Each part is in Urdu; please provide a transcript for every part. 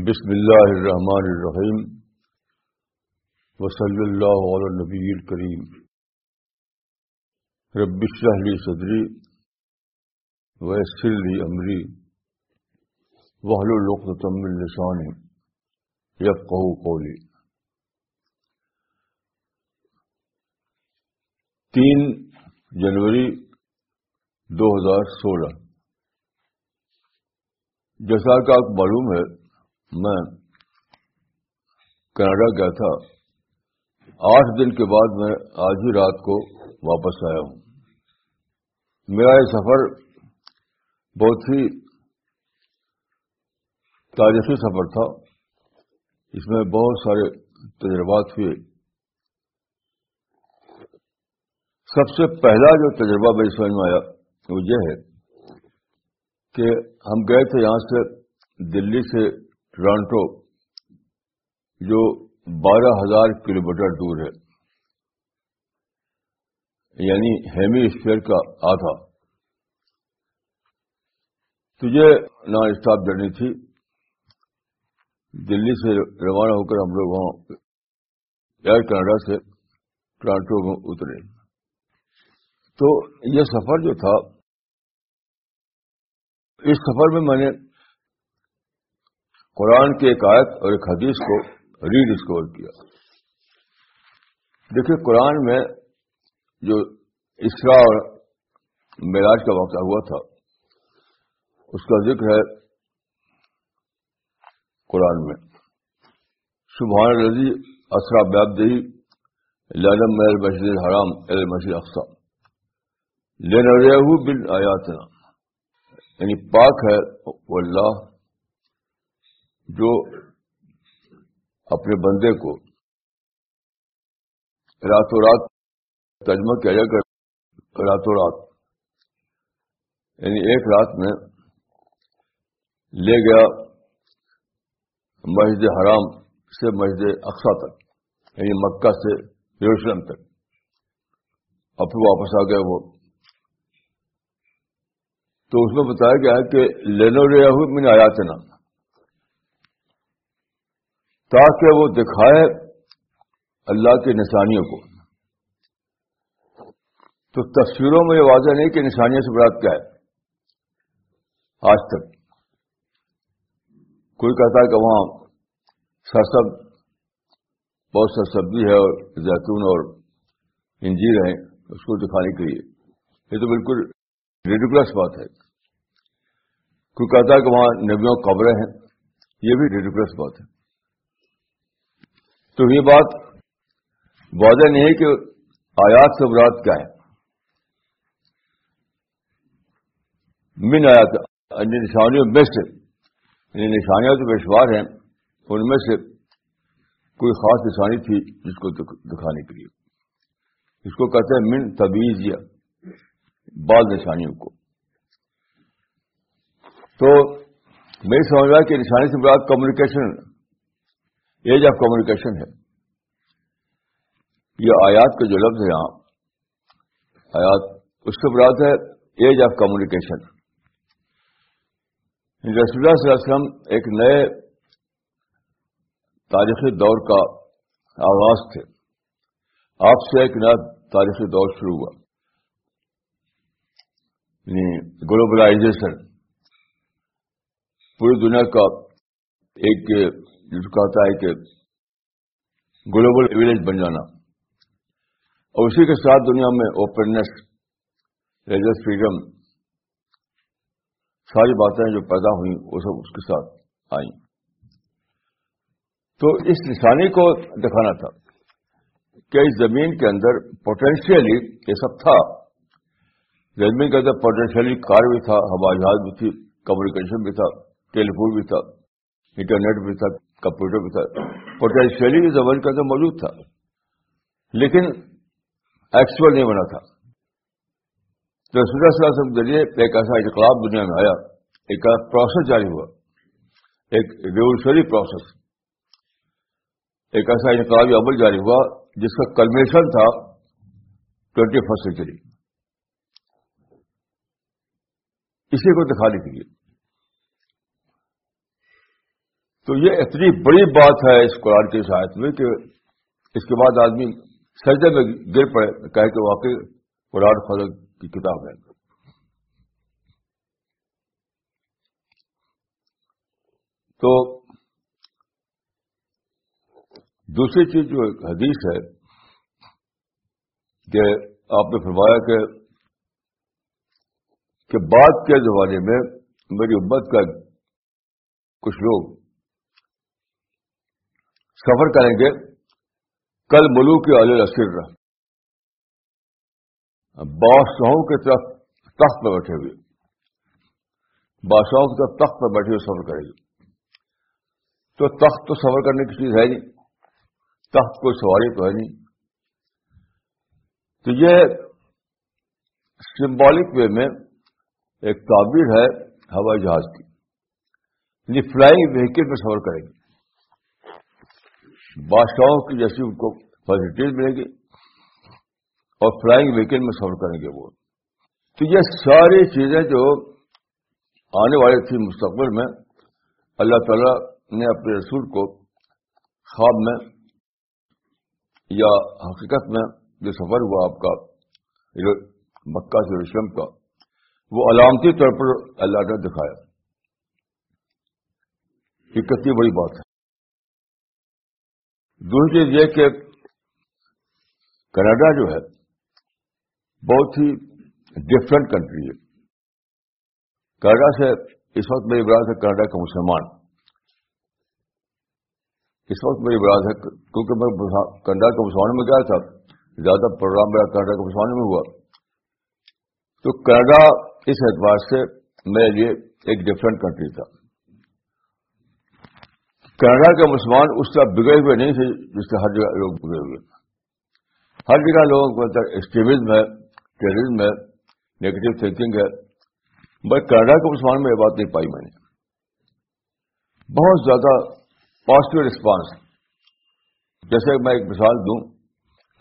بسم اللہ الرحمن الرحیم وصلی اللہ علی نبی کریم رب علی صدری ویسر ویسل عمری وحلو لوکتمل السانی یا قو کو تین جنوری دو ہزار سولہ جیسا کہ آپ معلوم ہے میں کینیڈا گیا تھا آٹھ دن کے بعد میں آج ہی رات کو واپس آیا ہوں میرا یہ سفر بہت ہی تاریخی سفر تھا اس میں بہت سارے تجربات ہوئے سب سے پہلا جو تجربہ میری سمجھ میں آیا وہ یہ ہے کہ ہم گئے تھے یہاں سے دلی سے ٹورانٹو جو بارہ ہزار کلو میٹر دور ہے یعنی ہیمی اسپیئر کا آدھا تجھے نان اسٹاپ جرنی تھی دلی سے روانہ ہو کر ہم لوگ وہاں ایئر کینیڈا سے ٹورانٹو میں اترے تو یہ سفر جو تھا اس سفر میں میں نے قرآن کی ایک آیت اور ایک حدیث کو ری ڈسکور کیا دیکھیے قرآن میں جو اسرا اور معراج کا واقعہ ہوا تھا اس کا ذکر ہے قرآن میں سبحان رضی اسرا بیب دئی لالم حرام اقسا لین آیاتنا یعنی پاک ہے وہ اللہ جو اپنے بندے کو راتوں تجمہ کیا جائے کر راتوں رات یعنی ایک رات میں لے گیا مسجد حرام سے مسجد اقسا تک یعنی مکہ سے یروشلم تک پھر واپس آ گئے وہ تو اس میں بتایا گیا کہ لینو ریا ہوئے میں نے آیا تھا تاکہ وہ دکھائے اللہ کے نشانیوں کو تو تصویروں میں یہ واضح نہیں کہ نشانیوں سے برات کیا ہے آج تک کوئی کہتا ہے کہ وہاں سرسب بہت سا سبزی ہے اور زیتون اور انجیر ہیں اس کو دکھانے کے لیے یہ تو بالکل ریڈیکولس بات ہے کوئی کہتا ہے کہ وہاں نبیوں قبریں ہیں یہ بھی ریڈیکولس بات ہے تو یہ بات واضح نہیں ہے کہ آیات سے برات کیا ہے من آیات یعنی نشانیوں میں سے یعنی نشانیاں جو پیشوار ہیں ان میں سے کوئی خاص نشانی تھی جس کو دکھانے کے لیے اس کو کہتے ہیں من تبیز یا بعض نشانیوں کو تو میں سمجھ رہا کہ نشانی سے برات کمیونیکیشن ایج آف کمیونیکیشن ہے یہ آیات کا جو لفظ ہے یہاں آیات اس کے براد ہے ایج آف کمیونیکیشن رسول اللہ علیہ وسلم ایک نئے تاریخی دور کا آغاز تھے آپ سے ایک نیا تاریخی دور شروع ہوا یعنی گلوبلائزیشن پوری دنیا کا ایک جس کو آتا ہے کہ گلوبل ولیج بن جانا اور اسی کے ساتھ دنیا میں اوپننیس ریلیجس فریڈم ساری باتیں جو پیدا ہوئیں وہ سب اس کے ساتھ آئیں تو اس نشانی کو دکھانا تھا کہ اس زمین کے اندر پوٹینشیلی یہ سب تھا زمین کے اندر پوٹینشیلی کار بھی تھا ہوائی جہاز بھی تھی کمیونیکیشن بھی تھا ٹیلیفون بھی تھا انٹرنیٹ بھی تھا کمپیوٹر ساتھ پوٹینشیلی اس زمان کے اندر موجود تھا لیکن ایکچوئل نہیں بنا تھا تو سلا سلا سب لیے ایک ایسا انقلاب دنیا میں آیا ایک ایسا پروسیس جاری ہوا ایک ریولیوشنری پروسیس ایک ایسا انقلابی عمل جاری ہوا جس کا کلمیشن تھا ٹوینٹی فرسٹ سینچری اسی کو دکھانے کے لیے تو یہ اتنی بڑی بات ہے اس قرآن کی شاید میں کہ اس کے بعد آدمی سجدے میں گر پڑے کہہ کے واقعی قرآن فضل کی کتاب ہے تو دوسری چیز جو ایک حدیث ہے کہ آپ نے فرمایا کہ کہ بعد کے زمانے میں میری امت کا کچھ لوگ سفر کریں گے کل ملو کی الشر بادشاہوں کے طرف تخت پر بیٹھے ہوئے بادشاہوں کی طرف تخت پر بیٹھے ہوئے سفر کریں گے تو تخت تو سفر کرنے کی چیز ہے نہیں تخت کوئی سواری تو ہے نہیں تو یہ سمبولک وے میں ایک تعبیر ہے ہوائی جہاز کی یعنی فلائنگ وہیکل میں سفر کریں گے بادشاہوں کی جیسی ان کو فیسلٹیز ملے گی اور فلائنگ ویکینڈ میں سفر کریں گے وہ تو یہ ساری چیزیں جو آنے والے تھی مستقبل میں اللہ تعالی نے اپنے رسول کو خواب میں یا حقیقت میں جو سفر ہوا آپ کا مکہ سے رشم کا وہ علامتی طور پر اللہ نے دکھایا یہ کتنی بڑی بات ہے دوسری چیز یہ کہ کینیڈا جو ہے بہت ہی ڈفرینٹ کنٹری ہے کینیڈا سے اس وقت میری براد ہے کینیڈا کا مسلمان اس وقت میری براد ہے کیونکہ میں کناڈا کے مسلمانوں میں گیا تھا زیادہ پروگرام میرا کینیڈا کے مسلمانوں میں ہوا تو کینیڈا اس اعتبار سے میرے لیے ایک ڈفرینٹ کنٹری تھا کینیڈا کے مسلمان اس طرح بگڑے ہوئے نہیں تھے جس طرح ہر جگہ لوگ بگڑے ہوئے ہر جگہ لوگوں کو ایکسٹریمزم ہے ٹیررزم ہے نیگیٹو تھنکنگ ہے بٹ کینیڈا کے مسلمان میں یہ بات نہیں پائی میں نے بہت زیادہ پازیٹو ریسپانس جیسے میں ایک مثال دوں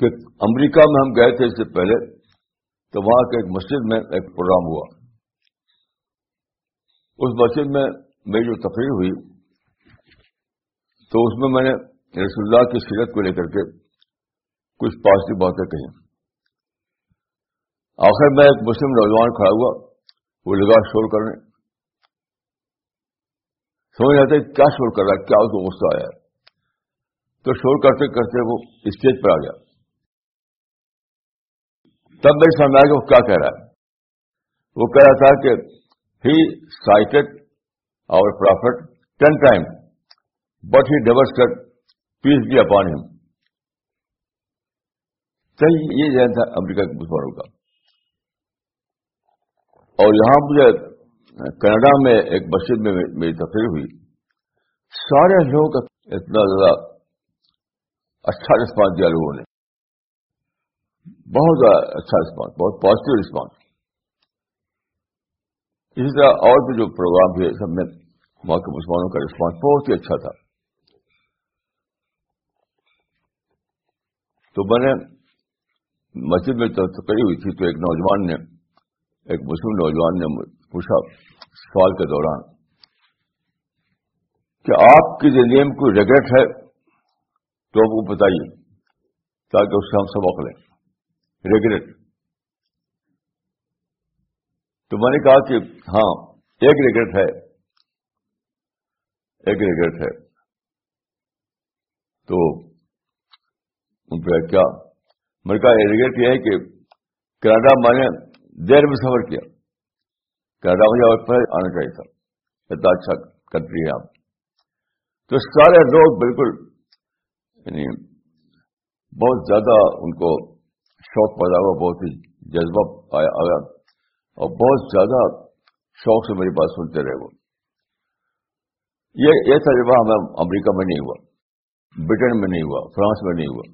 کہ امریکہ میں ہم گئے تھے اس سے پہلے تو وہاں کے ایک مسجد میں ایک پروگرام ہوا اس مسجد میں میری جو تفریح ہوئی تو اس میں میں نے رسول اللہ کی سیرت کو لے کر کے کچھ پازیٹو باتیں کہیں آخر میں ایک مسلم نوجوان کھڑا ہوا وہ لگا شور کرنے سمجھ جاتے کیا شور کر رہا ہے کیا اس کو غصہ آیا تو شور کرتے کرتے وہ اسٹیج پر آ گیا تب میرے سامنے آیا کہ وہ کیا کہہ رہا ہے وہ کہہ رہا تھا کہ ہی سائٹڈ اور profit ten time but he divorce کر پیس دیا ہم یہ ذہن تھا امریکہ کے مسلمانوں کا اور یہاں مجھے کینیڈا میں ایک مسجد میں میری تفریح ہوئی سارے لوگوں کا اتنا زیادہ اچھا رسپانس دیا لوگوں نے بہت زیادہ اچھا رسپانس بہت پازیٹو رسپانس اسی طرح اور بھی جو پروگرام تھے سب میں وہاں کے مسلمانوں کا رسپانس بہت ہی اچھا تھا تو میں نے مسجد میں ہوئی تھی تو ایک نوجوان نے ایک مسلم نوجوان نے پوچھا سوال کے دوران کہ آپ کی زندگی میں کوئی ریگریٹ ہے تو آپ وہ بتائیے تاکہ اس سے ہم سبق لیں ریگریٹ تو میں نے کہا کہ ہاں ایک ریگریٹ ہے ایک ریگریٹ ہے تو ان پہ کیا امریکہ کا یہ ہے کہ کینیڈا میں نے دیر میں سفر کیا کینیڈا مجھے اور پہلے آنا چاہیے تھا اتنا اچھا کنٹری ہے آپ تو سارے لوگ بالکل یعنی بہت زیادہ ان کو شوق پیدا ہوا بہت ہی جذبہ آیا اور بہت زیادہ شوق سے میری بات سنتے رہے وہ یہ تجربہ ہمیں امریکہ میں نہیں ہوا برٹین میں نہیں ہوا فرانس میں نہیں ہوا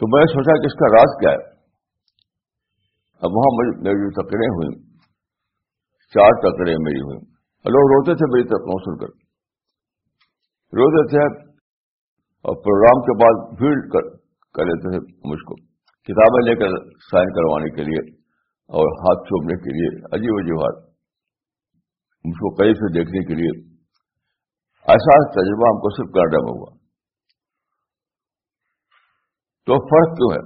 تو میں نے سوچا کہ اس کا راز کیا ہے اب وہاں میری جو تکڑے ہوئی چار تکڑے میری ہوئی اور لوگ روتے تھے میری تکڑوں سن کر روتے تھے اور پروگرام کے بعد بھیڑ کر لیتے تھے مجھ کو کتابیں لے کر سائن کروانے کے لیے اور ہاتھ چوبنے کے لیے عجیب عجیب ہاتھ مجھ کو قریب سے دیکھنے کے لیے ایسا تجربہ ہم کو صرف میں ہوا تو فرق کیوں ہے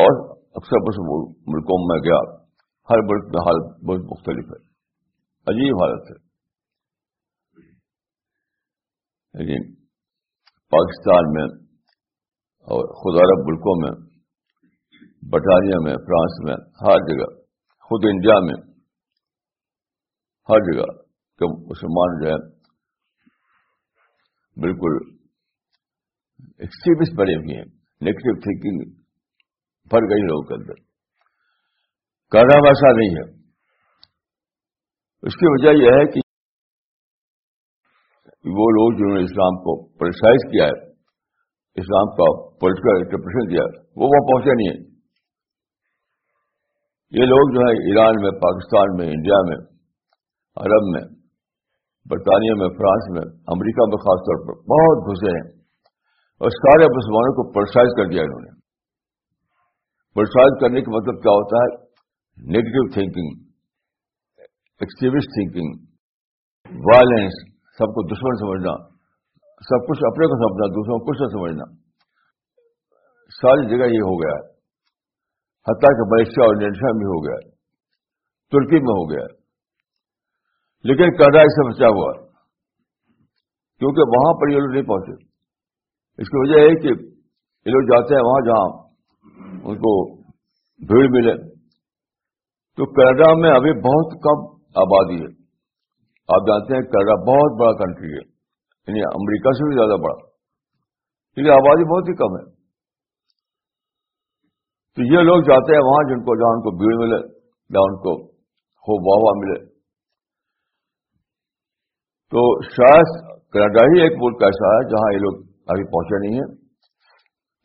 اور اکثر بس ملکوں میں گیا ہر ملک میں حالت بہت مختلف ہے عجیب حالت ہے لیکن پاکستان میں اور خود عرب ملکوں میں برطانیہ میں فرانس میں ہر جگہ خود انڈیا میں ہر جگہ کہ مسلمان جو ہے بالکل ایکسٹریمسٹ بنے ہوئے ہیں نیگیٹو تھنکنگ بڑھ گئی لوگوں کے اندر کرنا ویسا نہیں ہے اس کی وجہ یہ ہے کہ وہ لوگ جنہوں نے اسلام کو پرسائز کیا ہے اسلام کا پولیٹیکل انٹرپریشن دیا وہ وہاں پہنچے نہیں ہیں یہ لوگ جو ہے ایران میں پاکستان میں انڈیا میں عرب میں برطانیہ میں فرانس میں امریکہ میں خاص طور پر بہت گھسے ہیں اور سارے مسلمانوں کو پرسائز کر دیا انہوں نے پرسائز کرنے کا مطلب کیا ہوتا ہے negative thinking extremist thinking violence سب کو دشمن سمجھنا سب کچھ اپنے کو سمجھنا دوسروں کو کچھ نہ سمجھنا ساری جگہ یہ ہو گیا حتیٰ کہ ملیشیا اور انڈونیشیا میں ہو گیا ترکی میں ہو گیا لیکن کردار اس سے بچا ہوا کیونکہ وہاں پر یہ لوگ نہیں پہنچے اس کی وجہ ہے کہ یہ لوگ جاتے ہیں وہاں جہاں ان کو بھیڑ ملے تو کینیڈا میں ابھی بہت کم آبادی ہے آپ جانتے ہیں کینیڈا بہت بڑا کنٹری ہے یعنی امریکہ سے بھی زیادہ بڑا کیونکہ آبادی بہت ہی کم ہے تو یہ لوگ جاتے ہیں وہاں جن کو جہاں ان کو بھیڑ ملے یا ان کو خوب واہ واہ ملے تو شاید کینیڈا ہی ایک ملک ایسا ہے جہاں یہ لوگ ابھی پہنچا نہیں ہے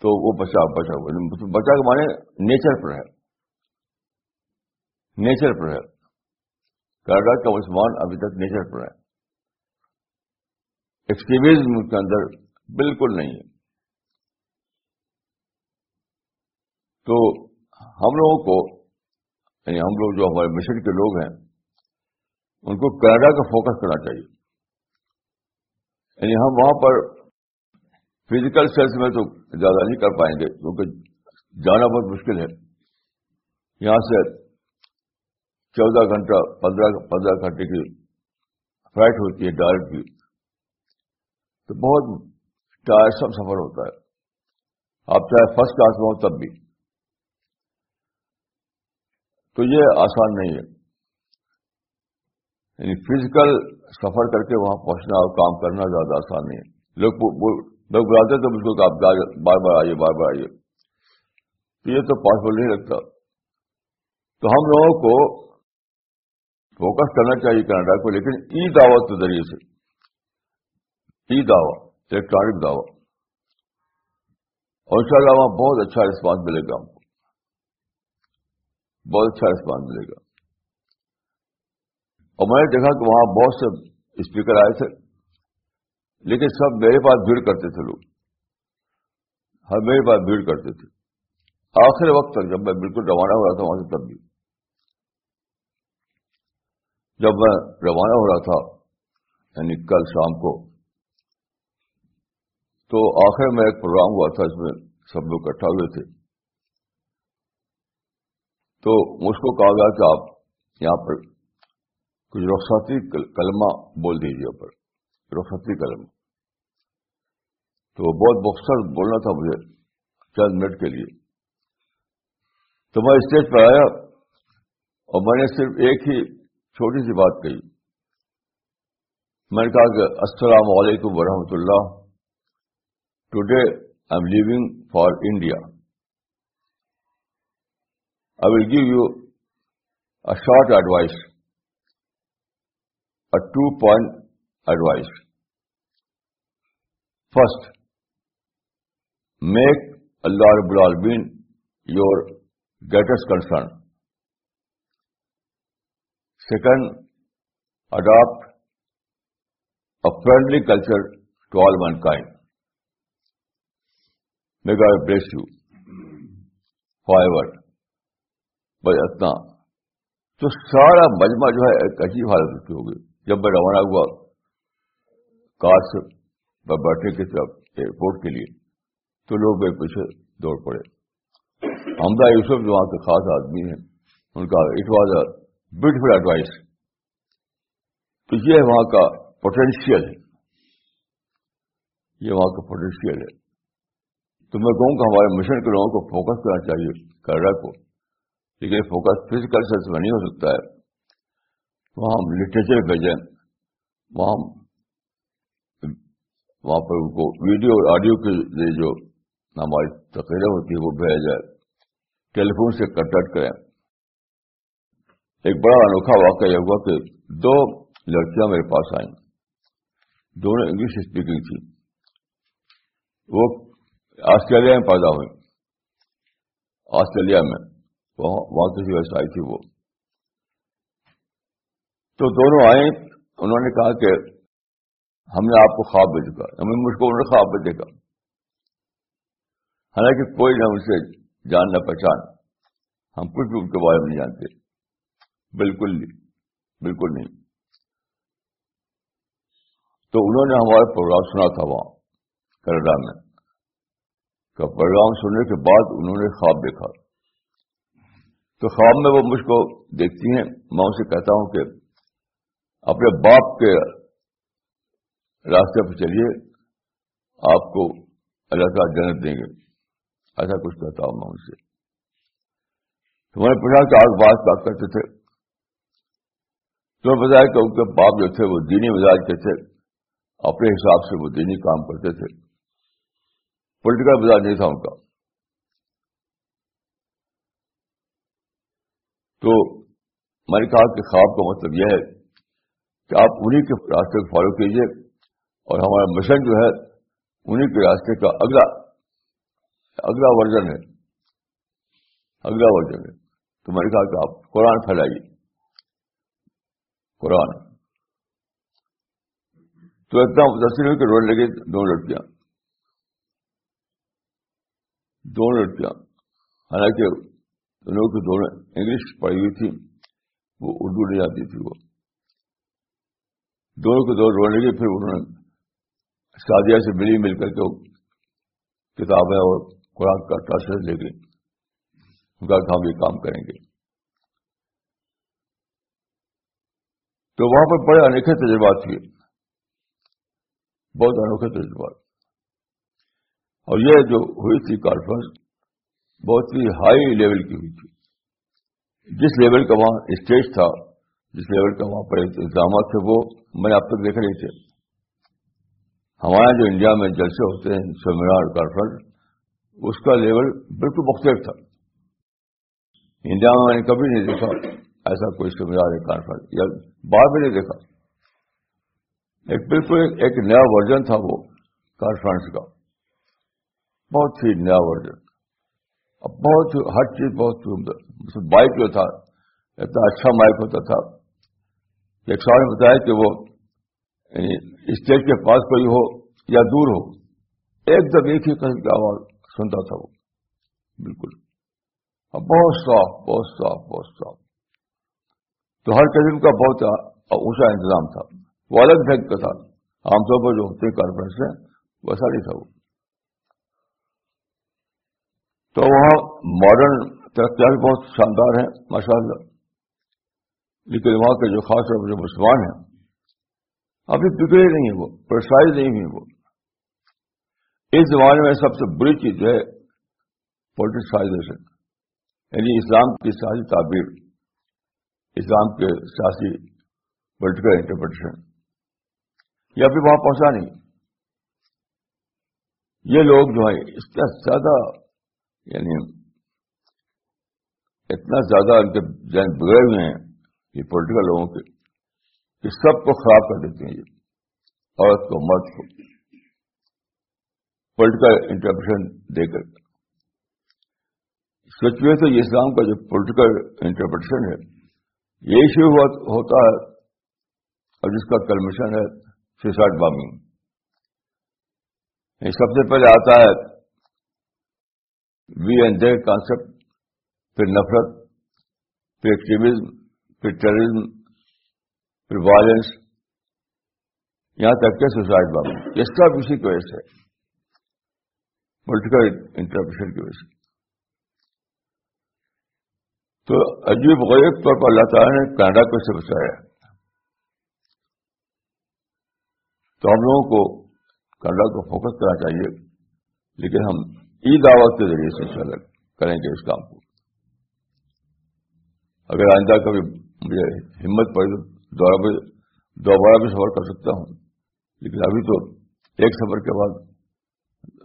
تو وہ بچا بچا بچا کے مانے نیچر پر ہے نیچر پر ہے کینیڈا کا مسلمان ابھی تک نیچر پر ہے ایکسٹریمزم کے اندر بالکل نہیں ہے تو ہم لوگوں کو یعنی ہم لوگ جو ہمارے مشن کے لوگ ہیں ان کو کینیڈا کا فوکس کرنا چاہیے یعنی ہم وہاں پر فزیکل سیلس میں تو زیادہ نہیں کر پائیں گے کیونکہ جانا بہت مشکل ہے یہاں سے چودہ گھنٹہ پندرہ پندرہ گھنٹے کی فلائٹ ہوتی ہے ڈائریکٹ کی تو بہت ٹائرسم سب سفر ہوتا ہے آپ چاہے فرسٹ کلاس میں ہو تب بھی تو یہ آسان نہیں ہے یعنی فزیکل سفر کر کے وہاں پہنچنا اور کام کرنا زیادہ آسان نہیں ہے لوگ مجھ بلاتے تھے آپ بار بار آئیے بار بار آئیے تو یہ تو پاسبل نہیں لگتا تو ہم لوگوں کو فوکس کرنا چاہیے کینیڈا کو لیکن ای دعوت کے ذریعے سے ای دعوی الیکٹرانک دعوی اور ان شاء اللہ وہاں بہت اچھا رسپانس ملے گا ہم کو بہت اچھا رسپانس ملے گا اور میں نے دیکھا کہ وہاں بہت سے اسپیکر آئے تھے لیکن سب میرے پاس بھیڑ کرتے تھے لوگ ہر میرے پاس بھیڑ کرتے تھے آخر وقت تک جب میں بالکل روانہ ہو رہا تھا وہاں سے تب بھی جب میں روانہ ہو رہا تھا یعنی کل شام کو تو آخر میں ایک پروگرام ہوا تھا اس میں سب لوگ اکٹھا ہوئے تھے تو مجھ کو کہا گیا کہ آپ یہاں پر کچھ رخصاتی کلمہ بول دیجیے اوپر رخصتی کلمہ تو وہ بہت مختصر بولنا تھا مجھے چند منٹ کے لیے تو میں اسٹیج پر آیا اور میں نے صرف ایک ہی چھوٹی سی بات کہی میں نے کہا کہ السلام علیکم ورحمۃ اللہ today I am living for India I will give you short advice two point advice first make اللہ رب العالمین your greatest concern second adapt a friendly culture to all kind kind may bless you five بس اتنا تو سارا مجمع جو ہے ایک عجیب حالت ہوگی جب میں روانہ ہوا کار میں بیٹھے کی طرف ایئرپورٹ کے لیے تو لوگ میرے پیچھے دوڑ پڑے حمدہ یوسف جو وہاں کے خاص آدمی ہیں ان کا it was a beautiful advice تو یہ وہاں کا پوٹینشیل ہے یہ وہاں کا پوٹینشیل ہے تو میں کہوں کہ ہمارے مشن کے لوگوں کو فوکس کرنا چاہیے کرڈا کو لیکن فوکس فزیکل سینس میں نہیں ہو سکتا ہے وہاں ہم لٹریچر بھیجیں وہاں وہاں پر ان کو ویڈیو اور آڈیو کے جو ہماری تقریریں ہوتی ہے وہ جائے ٹیلی فون سے کنٹیکٹ کریں ایک بڑا انوکھا واقعہ یہ ہوا کہ دو لڑکیاں میرے پاس آئیں دونوں انگلش اسپیکنگ تھی وہ آسٹریلیا میں پیدا ہوئی آسٹریلیا میں وہاں کسی ویسے آئی تھی وہ تو دونوں آئے انہوں نے کہا کہ ہم نے آپ کو خواب بھیجا ہم نے مجھ کو انہوں نے خواب بھیجا حالانکہ کوئی نہ اسے سے جان نہ پہچان ہم کچھ بھی ان کے بارے میں نہیں جانتے بالکل بالکل نہیں تو انہوں نے ہمارا پروگرام سنا تھا وہاں کینیڈا میں کہ پروگرام سننے کے بعد انہوں نے خواب دیکھا تو خواب میں وہ مجھ کو دیکھتی ہیں میں ان سے کہتا ہوں کہ اپنے باپ کے راستے پہ چلیے آپ کو اللہ تعالیٰ جنت دیں گے ایسا کچھ کہتا ہوں میں ان سے تمہارے پیٹا کے آگ بات کرتے تھے تمہیں بتایا کہ ان کے باپ جو تھے وہ دینی مزاج کے تھے اپنے حساب سے وہ دینی کام کرتے تھے پولیٹیکل مزاج نہیں تھا ان کا تو میں نے کہا کہ خواب کا مطلب یہ ہے کہ آپ انہیں کے راستے کو فالو کیجیے اور ہمارا مشن جو ہے انہیں کے راستے کا اگلا اگلا ورژن ہے اگلا ورژن ہے تو میں نے کہا کہ آپ قرآن پھیلائیے قرآن تو ایک دم متاثر ہوئی کہ رونے لگے دونوں لڑکیاں دونوں لڑکیاں حالانکہ دونوں کی دونوں انگلش پڑھی ہوئی تھی وہ اردو نہیں آتی تھی وہ دونوں کے دور رونے لگے پھر انہوں نے سادیا سے ملی مل کر کے کتابیں اور قرآن کا ٹرانسلیٹ لے کے ان کا یہ کام کریں گے تو وہاں پر بڑے انوکھے تجربات تھے بہت انوکھے تجربات اور یہ جو ہوئی تھی کانفرنس بہت ہی ہائی لیول کی ہوئی تھی جس لیول کا وہاں اسٹیج تھا جس لیول کا وہاں پر انتظامات تھے وہ میں نے اب تک دیکھ رہے تھے ہمارے جو انڈیا میں جلسے ہوتے ہیں سیمینار کانفرنس اس کا لیول بالکل مختلف تھا انڈیا میں میں نے کبھی نہیں دیکھا ایسا کوئی زمین ہے کانفرنس یا بعد میں نہیں دیکھا ایک بالکل ایک نیا ورژن تھا وہ کانفرنس کا بہت ہی نیا ورژن اب بہت ہر چیز بہت بائک جو تھا اتنا اچھا مائک ہوتا تھا ایک سوال نے بتایا کہ وہ یعنی اسٹیج کے پاس کوئی ہو یا دور ہو ایک دم ایک ہی کہیں آواز سنتا تھا وہ اب بہت صاف بہت صاف بہت صاف تو ہر قدم کا بہت اونچا انتظام تھا وہ الگ ڈھنگ کا تھا عام طور پر جو ہوتے کانفرنس ہیں ویسا نہیں تھا وہ تو وہاں ماڈرن ترقی بہت شاندار ہیں ماشاء اللہ لیکن وہاں کے جو خاص طور پر جو مسلمان ہیں ابھی بگڑے نہیں ہیں وہ پرسائز نہیں ہوئی وہ اس زمانے میں سب سے بری چیز جو ہے پولیٹیسائزیشن یعنی اسلام کی سیاسی تعبیر اسلام کے سیاسی پولیٹیکل انٹرپریٹیشن یا پھر وہاں پہنچا نہیں یہ لوگ جو ہیں اتنا زیادہ یعنی اتنا زیادہ ان کے ذہن بگڑے ہوئے ہیں یہ پولیٹیکل لوگوں کے کہ سب کو خراب کر دیتے ہیں یہ عورت کو مرد کو پولیٹیکل انٹرپریشن دے کر سچ میں تو اسلام کا جو پولیٹیکل انٹرپریٹیشن ہے یہ ایشو ہوتا ہے اور جس کا کلمیشن ہے سوسائڈ بامبنگ سب سے پہلے آتا ہے وی اینڈ دے کانسپٹ پھر نفرت پھر ایکٹیویزم پھر ٹیررزم پھر وائلنس یہاں تک کہ سوسائڈ بام اس کا کی کو سے پولیٹیکل انٹرپریشن کی وجہ سے تو عجیب غریب طور پر اللہ تعالیٰ نے کینیڈا کو سے بچایا تو ہم لوگوں کو کینیڈا کو فوکس کرنا چاہیے لیکن ہم عید آواز کے ذریعے سے کریں گے اس کام کو اگر آئندہ کبھی مجھے ہمت پڑے تو دوبارہ بھی سفر کر سکتا ہوں لیکن ابھی تو ایک سفر کے بعد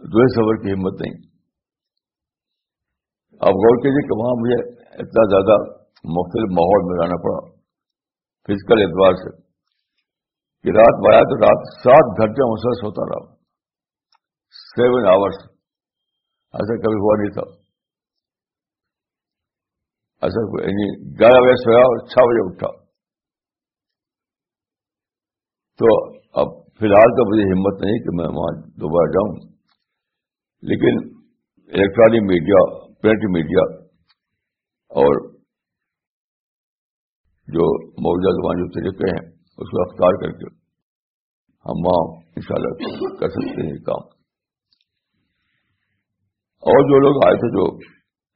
سفر کی ہمت نہیں آپ غور کیجیے کہ وہاں مجھے اتنا زیادہ مختلف ماحول میں رہنا پڑا فزیکل اعتبار سے کہ رات بایا تو رات سات گھنٹے محسوس ہوتا رہا سیون آورس ایسا کبھی ہوا نہیں تھا ایسا یعنی گیارہ بجے سویا اور چھ بجے اٹھا تو اب فی الحال تو مجھے ہمت نہیں کہ میں وہاں دوبارہ جاؤں لیکن الیکٹرانک میڈیا پرنٹ میڈیا اور جو موجودہ زبان جو طریقے ہیں اس کو اختیار کر کے ہم وہاں ان شاء اللہ کر سکتے ہیں کام اور جو لوگ آئے تھے جو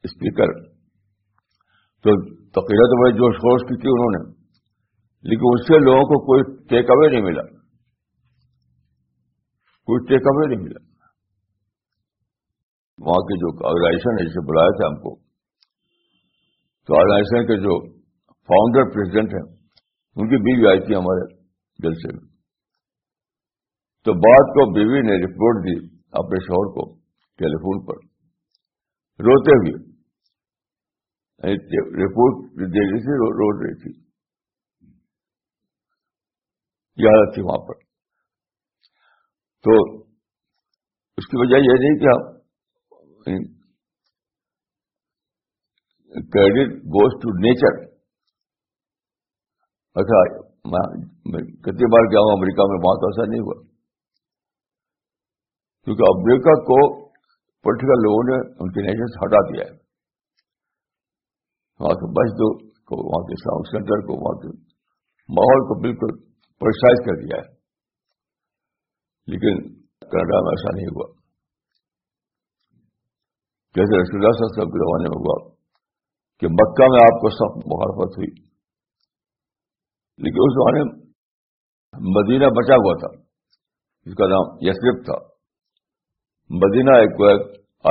اسپیکر تو تقریر تو بڑے جوش خوش کی تھی انہوں نے لیکن اس سے لوگوں کو کوئی ٹیک اوے نہیں ملا کوئی ٹیک اوے نہیں ملا وہاں کے جو آرگنائزیشن ہے جسے بلایا تھا ہم کو تو آرگنائزیشن کے جو فاؤنڈر پریزیڈنٹ ہیں ان کی بیوی آئی تھی ہمارے جلسے میں تو بعد کو بیوی نے رپورٹ دی اپنے شوہر کو ٹیلی فون پر روتے ہوئے رپورٹ یعنی دے رہی تھی رو رہی تھی تھی وہاں پر تو اس کی وجہ یہ نہیں کہ کریڈٹ گوز ٹو نیچر اچھا میں کتنی بار گیا ہوں امریکہ میں وہاں تو ایسا نہیں ہوا کیونکہ امریکہ کو پولیٹیکل لوگوں نے ان کے سے ہٹا دیا ہے وہاں کے بس دو کو وہاں کے ساؤنڈ سینٹر کو وہاں کے ماحول کو بالکل پرسائز کر دیا ہے لیکن کینیڈا میں ایسا نہیں ہوا جیسے رسول اللہ اللہ صلی علیہ وسلم کے زمانے میں ہوا کہ مکہ میں آپ کو سخت مخالفت ہوئی لیکن اس زمانے مدینہ بچا ہوا تھا جس کا نام یسرف تھا مدینہ ایک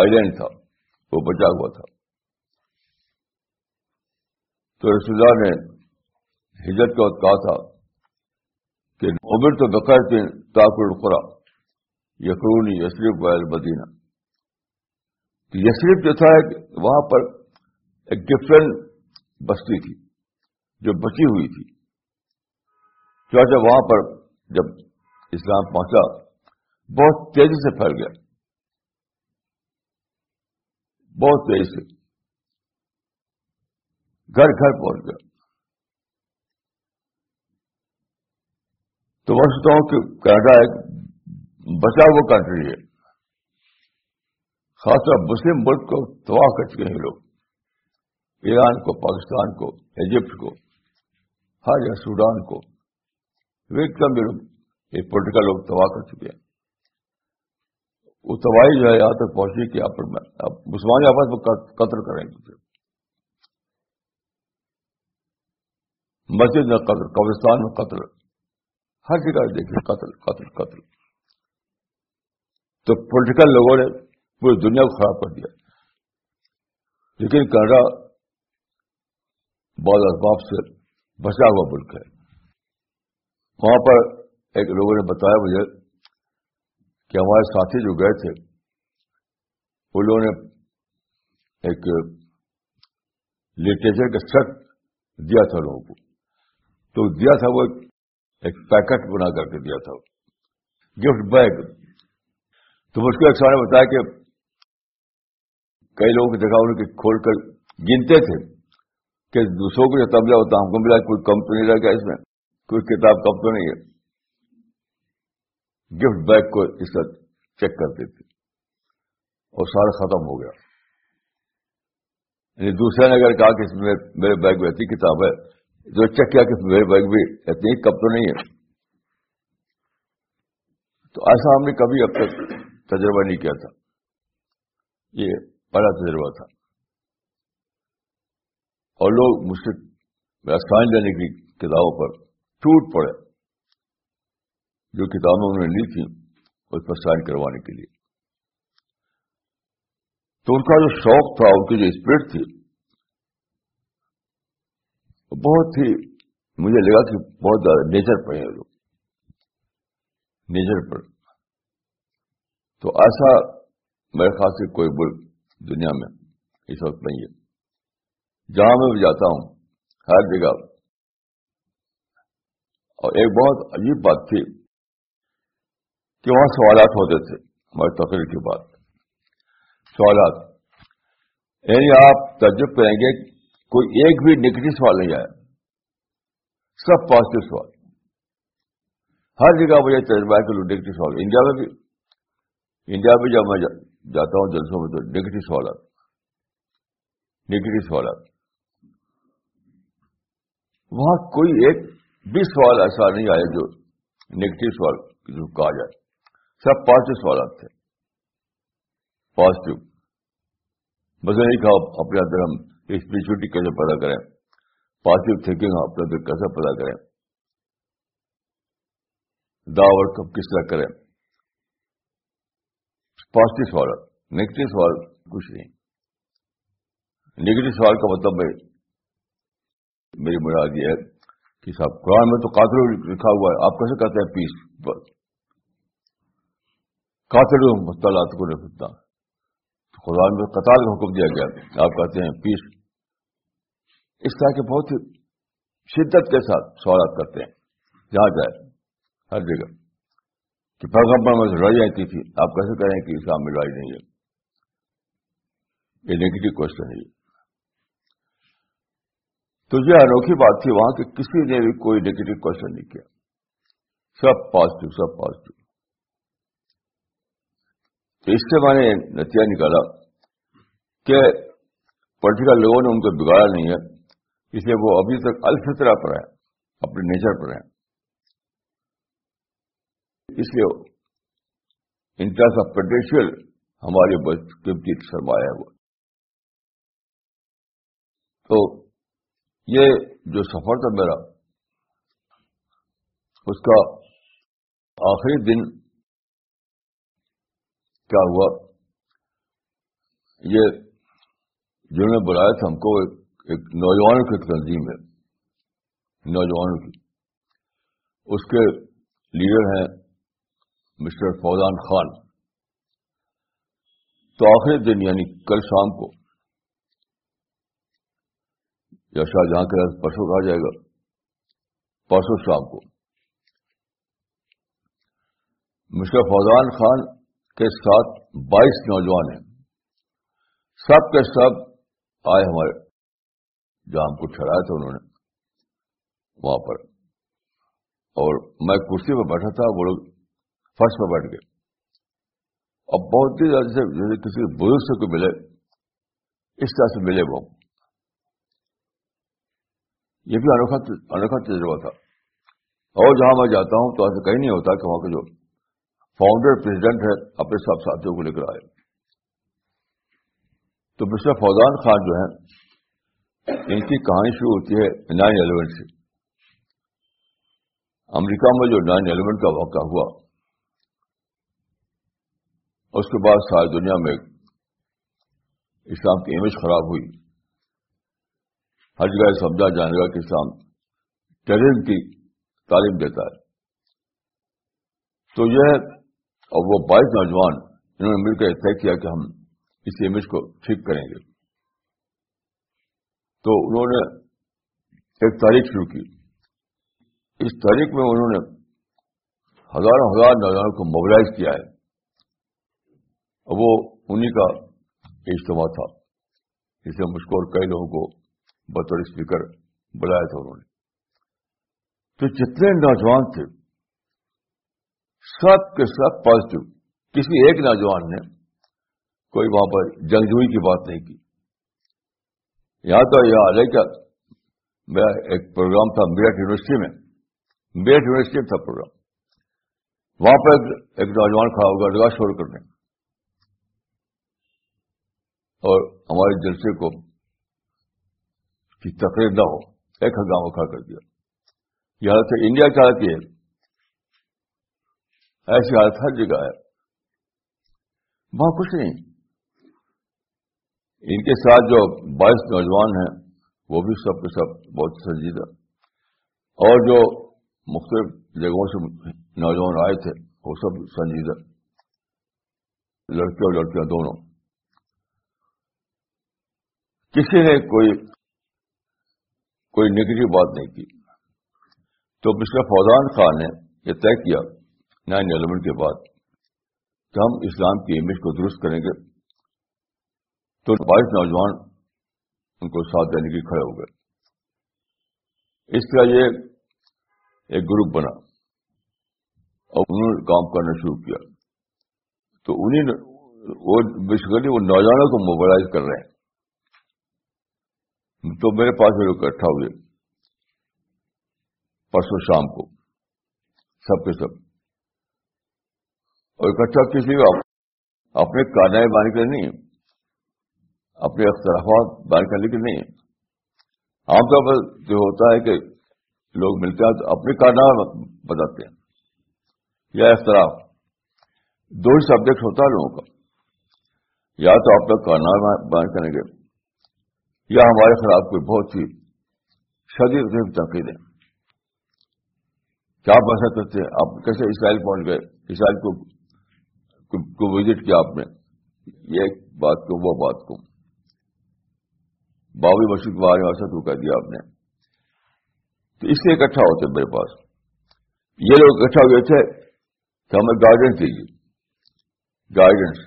آئی لینڈ تھا وہ بچا ہوا تھا تو رسول اللہ نے ہجرت کے وقت کہا تھا کہ عمر تو بقیر تھے تاکر خورا یقرونی یسرف و مدینہ تو صرف جو تھا وہاں پر ایک ڈفرینٹ بستی تھی جو بچی ہوئی تھی چاچا وہاں پر جب اسلام پہنچا بہت تیزی سے پھیل گیا بہت تیزی سے گھر گھر پہنچ گیا تو میں سوچتا ہوں کہ کینیڈا ایک بچا ہوا کنٹری ہے خاص طور مسلم ملک کو تباہ کر چکے ہیں لوگ ایران کو پاکستان کو ایجپٹ کو ہر جگہ سوڈان کو کم یہ پولیٹیکل لوگ تباہ کر چکے ہیں وہ تباہی جو ہے یہاں تک پہنچی کہ آپ مسلمان آپس میں قتل کریں گے مسجد میں قتل قبرستان میں قتل ہر جگہ دیکھیے قتل قتل قتل تو پولیٹیکل لوگوں نے پوری دنیا کو خراب کر دیا لیکن کینیڈا بعض اسباب سے بچا ہوا ملک ہے وہاں پر ایک لوگوں نے بتایا مجھے کہ ہمارے ساتھی جو گئے تھے ان لوگوں نے ایک لٹریچر کا شک دیا تھا لوگوں کو تو دیا تھا وہ ایک پیکٹ بنا کر کے دیا تھا گفٹ بیگ تو مجھ کو ایک سارے بتایا کہ کئی لوگوں لوگ جگہ کھول کر گنتے تھے کہ دوسروں کو جو ہوتا ہم کو ملا کوئی کم تو نہیں رہ گیا اس میں کوئی کتاب کم تو نہیں ہے گفٹ بیگ کو اس طرح چیک کرتے تھے اور سارا ختم ہو گیا یعنی دوسرے نے اگر کہا کہ اس میں میرے بیگ میں اتنی کتاب ہے جو چیک کیا کہ میرے بیگ بھی اتنی کب تو نہیں ہے تو ایسا ہم نے کبھی اب تک تجربہ نہیں کیا تھا یہ تجربہ تھا اور لوگ مجھ سے سائن لینے کی کتابوں پر ٹوٹ پڑے جو کتابیں انہوں نے لی تھیں اس پر سائن کروانے کے لیے تو ان کا جو شوق تھا ان کی جو اسپرٹ تھی بہت ہی مجھے لگا کہ بہت زیادہ پڑے پہ لوگ نیچر پر تو ایسا میرے خاص سے کوئی ملک دنیا میں اس وقت نہیں ہے جہاں میں بھی جاتا ہوں ہر جگہ اور ایک بہت عجیب بات تھی کہ وہاں سوالات ہوتے تھے ہماری تقریر کی بات سوالات یعنی آپ تجرب کریں گے کوئی ایک بھی نگیٹو سوال نہیں آیا سب پازیٹو سوال ہر جگہ مجھے تجربہ ہے لوگ نگیٹو سوال انڈیا میں بھی انڈیا میں جب میں جاتا ہوں جلسوں میں تو نگیٹو سوالات نگیٹو سوالات وہاں کوئی ایک بھی سوال ایسا نہیں آیا جو نگیٹو سوال جو کہا جائے سب پازیٹو سوالات تھے پازیٹو نہیں کہا اپنے اندر ہم اسپرچورٹی کیسے پیدا کریں پازیٹو تھنکنگ اپنے اندر کیسے پیدا کریں دا کب کس طرح کریں پازیٹو سوال نیگیٹو سوال کچھ نہیں نگیٹو سوال کا مطلب ہے میری مراد یہ ہے کہ صاحب قرآن میں تو قاتل لکھا ہوا ہے آپ کیسے کہتے ہیں پیس قاتل مطالعات کو نہیں تو قرآن میں قطار کا حکم دیا گیا آپ کہتے ہیں پیس اس طرح کے بہت ہی شدت کے ساتھ سوالات کرتے ہیں جہاں جائے ہر جگہ میں لڑائی آتی تھی آپ کیسے کہیں کہ اسلام میں لڑائی نہیں ہے یہ نیگیٹو کوشچن ہے تو یہ انوکھی بات تھی وہاں کہ کسی نے بھی کوئی نیگیٹو کوشچن نہیں کیا سب پازیٹو سب پازیٹو تو اس سے میں نے نتیجہ نکالا کہ پولیٹیکل لوگوں نے ان کو بگاڑا نہیں ہے اس لیے وہ ابھی تک الفطرہ پر ہیں اپنے نیچر پر ہیں اس لیے انٹرس آف پوٹینشیل ہمارے قیمتی سرمایہ ہے وہ تو یہ جو سفر تھا میرا اس کا آخری دن کیا ہوا یہ جنہوں نے بلایا تھا ہم کو ایک نوجوانوں کی تنظیم ہے نوجوانوں کی اس کے لیڈر ہیں مسٹر فوزان خان تو آخری دن یعنی کل شام کو یا شاہ جہاں کے پرسوں کہا جائے گا پرسوں شام کو مسٹر فوزان خان کے ساتھ بائیس نوجوان ہیں سب کے سب آئے ہمارے جہاں ہم کو ٹھہرایا تھا انہوں نے وہاں پر اور میں کرسی پہ بیٹھا تھا وہ لوگ فرش میں بیٹھ گئے اور بہت ہی زیادہ سے کسی بزرگ سے کوئی ملے اس طرح سے ملے وہ یہ بھی انوکھا انوکھا تجربہ تھا اور جہاں میں جاتا ہوں تو ایسا کہیں نہیں ہوتا کہ وہاں کے جو فاؤنڈر پریزیڈنٹ ہے اپنے سب ساتھیوں کو لے کر آئے تو مسٹر فوزان خان جو ہیں ان کی کہانی شروع ہوتی ہے نائن الیون سے امریکہ میں جو نائن الیون کا واقعہ ہوا اس کے بعد ساری دنیا میں اسلام کی امیج خراب ہوئی ہر جگہ سمجھا جانے گا کہ اسلام ٹرین کی تعلیم دیتا ہے تو یہ اور وہ بائیس نوجوان انہوں نے مل کر طے کیا کہ ہم اس امیج کو ٹھیک کریں گے تو انہوں نے ایک تاریخ شروع کی اس تاریخ میں انہوں نے ہزاروں ہزار نوجوانوں کو موبلائز کیا ہے وہ انہی کا اجتماع تھا جسے مجھ کو کئی لوگوں کو بطور اسپیکر بلایا تھا انہوں نے تو جتنے نوجوان تھے سب کے سب پازیٹو کسی ایک نوجوان نے کوئی وہاں پر جنگجوئی کی بات نہیں کی یہاں تو یہ یہاں کیا میرا ایک پروگرام تھا میرٹھ یونیورسٹی میں میرٹھ یونیورسٹی میں تھا پروگرام وہاں پر ایک نوجوان کھڑا ہوگا شور کرنے اور ہمارے جلسے کو کی تقریر نہ ہو ایک ہزار رکھا کر دیا یہ حالت ہے انڈیا حالت ہے ایسی حالت ہر جگہ ہے وہاں کچھ نہیں ان کے ساتھ جو بائیس نوجوان ہیں وہ بھی سب کے سب بہت سنجیدہ اور جو مختلف جگہوں سے نوجوان آئے تھے وہ سب سنجیدہ لڑکے اور لڑکیاں دونوں کسی نے کوئی کوئی نگیٹو بات نہیں کی تو مسٹر فوزان خان نے یہ طے کیا نائن الیون کے بعد کہ ہم اسلام کی امیج کو درست کریں گے تو بائیس نوجوان ان کو ساتھ دینے کے کھڑے ہو گئے اس کا یہ ایک گروپ بنا اور انہوں نے کام کرنا شروع کیا تو انہیں وہ وہ بیسیکلی نوجوانوں کو موبائلائز کر رہے ہیں تو میرے پاس میرے اکٹھا ہوئے پرسوں شام کو سب کے سب اور اکٹھا کس لیے اپنے کارنائیں کر نہیں اپنے اختلافات بان کرنے کے نہیں عام طور پر جو ہوتا ہے کہ لوگ ملتے ہیں تو اپنے کارنا بتاتے ہیں یا اختراف دو ہی سبجیکٹ ہوتا ہے لوگوں کا یا تو آپ کا کارنامہ بیان کریں گے یا ہمارے خلاف کوئی بہت ہی شدید تنقید ہے کیا آپ ایسا کرتے ہیں آپ کیسے اسرائیل پہنچ گئے اسرائیل کو کو وزٹ کیا آپ نے یہ بات کو وہ بات کو بابی مشرق کے بارے میں ایسا تو کہہ دیا آپ نے تو اس لیے اکٹھا ہوتے میرے پاس یہ لوگ اکٹھا ہوئے تھے کہ ہمیں گائیڈنس دیجیے گائیڈنس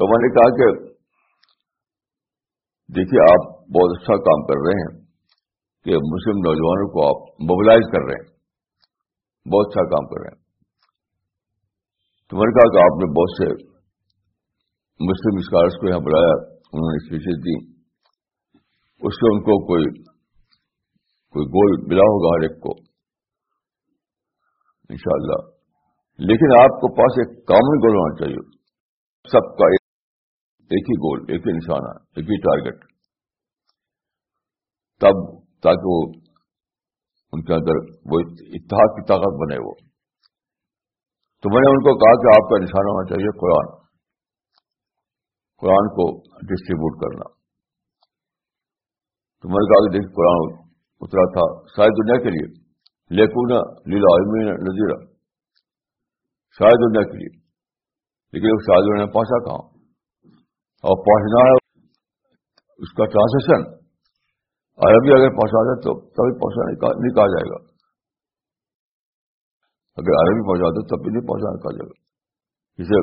تو میں نے کہا کہ دیکھیے آپ بہت اچھا کام کر رہے ہیں کہ مسلم نوجوانوں کو آپ موبلائز کر رہے ہیں بہت اچھا کام کر رہے ہیں تو میں نے کہا کہ آپ نے بہت سے مسلم اسکالرس کو یہاں بلایا انہوں نے اسپیچز دی اس سے ان کو کوئی کوئی گول ملا ہوگا ہر ایک کو انشاءاللہ لیکن آپ کو پاس ایک کامن گول ہونا چاہیے سب کا ایک ایک ہی گول ایک ہی نشانہ ایک ہی ٹارگیٹ تب تاکہ وہ ان کے اندر وہ اتحاد کی طاقت بنے وہ تو میں نے ان کو کہا کہ آپ کا نشانہ ہونا چاہیے قرآن قرآن کو ڈسٹریبیوٹ کرنا تو میں نے کہا کہ دیکھ قرآن اترا تھا شاید دنیا کے لیے لیکن لیلا عالمی نظیرہ شاید دنیا کے لیے لیکن وہ انہوں نے پہنچا کہاں اور پہنچنا ہے اس کا ٹرانسلیشن عربی اگر پہنچا دے تو تبھی پہنچا نہیں کہا جائے گا اگر عربی پہنچا دے تب بھی نہیں نہیں کہا جائے گا جسے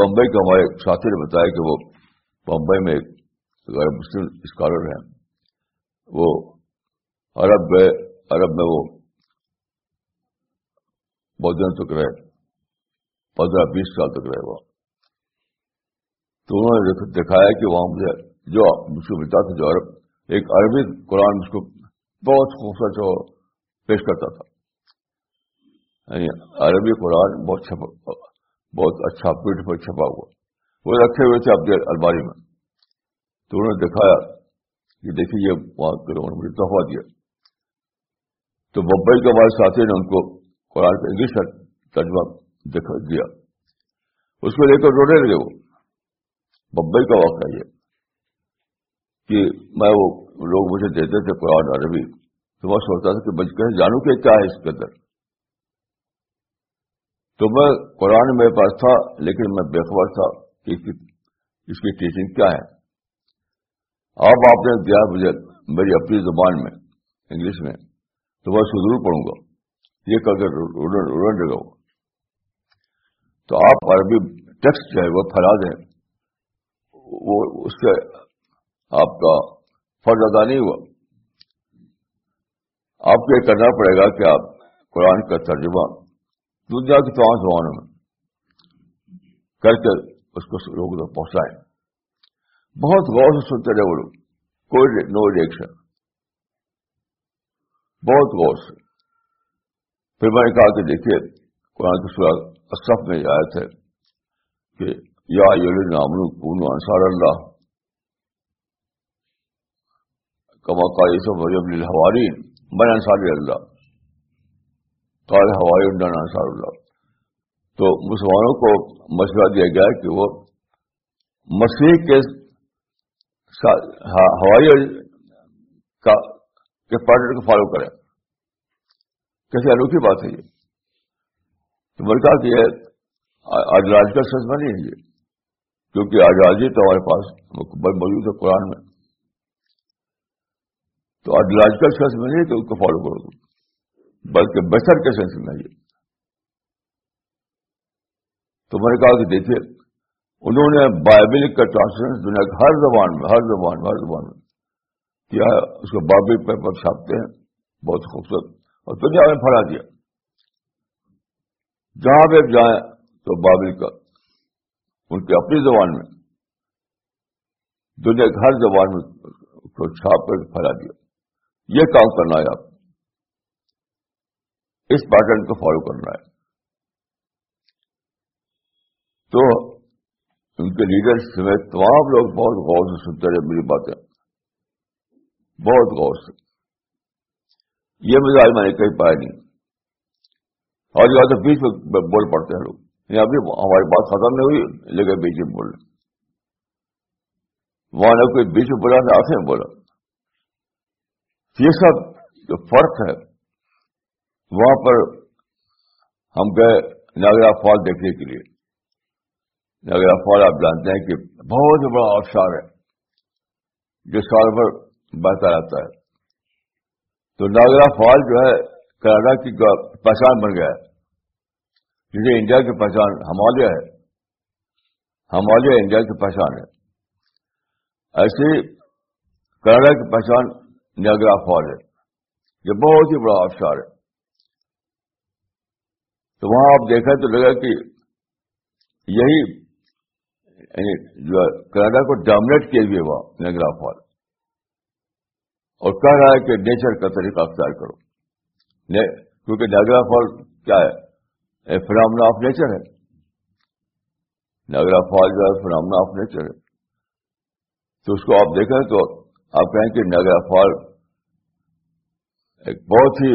بمبئی کے ہمارے ساتھی نے بتایا کہ وہ بمبئی میں ایک مسلم اسکالر ہیں وہ عرب گئے عرب میں وہ بہت دن تک رہے پندرہ بیس سال تک رہے وہ تو انہوں نے دکھایا کہ وہاں مجھے جو ملتا تھا جو عرب ایک عربی قرآن مجھ کو بہت خوبصورت جو پیش کرتا تھا یعنی عربی قرآن بہت چھپا بہت اچھا پیٹ پر چھپا ہوا وہ رکھے ہوئے تھے اپنے الماری میں تو انہوں نے دکھایا کہ دیکھیے یہ وہاں دیا تو بمبئی کے ہمارے ساتھی نے ان کو قرآن کا انگلش تجربہ دیا اس کو لے کر رونے لگے وہ بمبئی کا واقعہ یہ کہ میں وہ لوگ مجھے دیتے تھے قرآن عربی تو میں سوچتا تھا کہ بچ کر جانوں کہ کیا ہے اس کے اندر تو میں قرآن میرے پاس تھا لیکن میں بے خبر تھا کہ اس کی ٹیچنگ کیا ہے اب آپ نے دیا مجھے میری اپنی زبان میں انگلش میں تو میں ضرور پڑھوں گا یہ کر تو آپ عربی ٹیکسٹ جو ہے وہ پھیلا دیں وہ اس سے آپ کا فرض ادا نہیں ہوا آپ کو یہ کرنا پڑے گا کہ آپ قرآن کا ترجمہ دنیا کے تمام زبانوں میں کر کے اس کو لوگوں تک پہنچائے بہت غور سے سنتے رہے وہ لوگ کوئی نو ریئیکشن بہت غور سے پھر میں نے کہا کہ دیکھیے قرآن کی شرح اصف میں آیا آئے تھے کہ یا انصار اللہ کما کا الحواری بنا انصار اللہ کال ہوائی انڈن انصار اللہ تو مسلمانوں کو مشورہ دیا گیا ہے کہ وہ مسیح کے ہوائی کا پارٹنر کو فالو کریں کیسی انوکھی بات ہے یہ تو کہا کہ آج راج کا سچ بنی ہے یہ کیونکہ آزادی تو ہمارے پاس مکمل موجود ہے قرآن میں تو آج سینس میں نہیں کہ اس کو فالو کرو بلکہ بہتر کے سینس میں یہ تو میں نے کہا کہ دیکھیے انہوں نے بائبل کا ٹرانسلیشن دنیا کے ہر زبان میں ہر زبان میں ہر زبان میں کیا اس کو بابری پیپر چھاپتے ہیں بہت خوبصورت اور دنیا میں پھیلا دیا جہاں بھی جائیں تو بابری کا ان کی اپنی زبان میں دنیا کی ہر زبان میں کو چھاپ کر کے پھیلا دیا یہ کام کرنا ہے آپ اس پیٹرن کو فالو کرنا ہے تو ان کے لیڈر سمیت تمام لوگ بہت غور سے سنتے رہے میری باتیں بہت غور سے یہ مزاج میں نے کہیں پایا نہیں اور جو تو بیچ میں بول پڑتے ہیں لوگ ابھی ہماری بات ختم نہیں ہوئی لے کے بیچ میں بول وہاں لوگ کوئی بیچ میں بولا نہ آتے ہیں بولا یہ سب جو فرق ہے وہاں پر ہم گئے ناگرا فال دیکھنے کے لیے ناگرا فال آپ جانتے ہیں کہ بہت بڑا آبشار ہے جو سال بھر بہتا رہتا ہے تو ناگرا فال جو ہے کینیڈا کی پہچان بن گیا ہے جسے انڈیا کی پہچان ہمالیہ ہے ہمالیہ انڈیا کی پہچان ہے ایسے کینیڈا کی پہچان نیاگرا فال ہے یہ بہت ہی بڑا آبشار ہے تو وہاں آپ دیکھیں تو لگا کہ یہی یعنی کینیڈا کو ڈومنیٹ کیے ہوئے وہاں نیاگرا فال اور کہہ رہا ہے کہ نیچر کا طریقہ اختیار کرو کیونکہ نیاگرا فال کیا ہے فنامنا آف نیچر ہے ناگرا فال جو ہے فنامنا آف نیچر ہے تو اس کو آپ دیکھیں تو آپ کہیں کہ نگرا فال ایک بہت ہی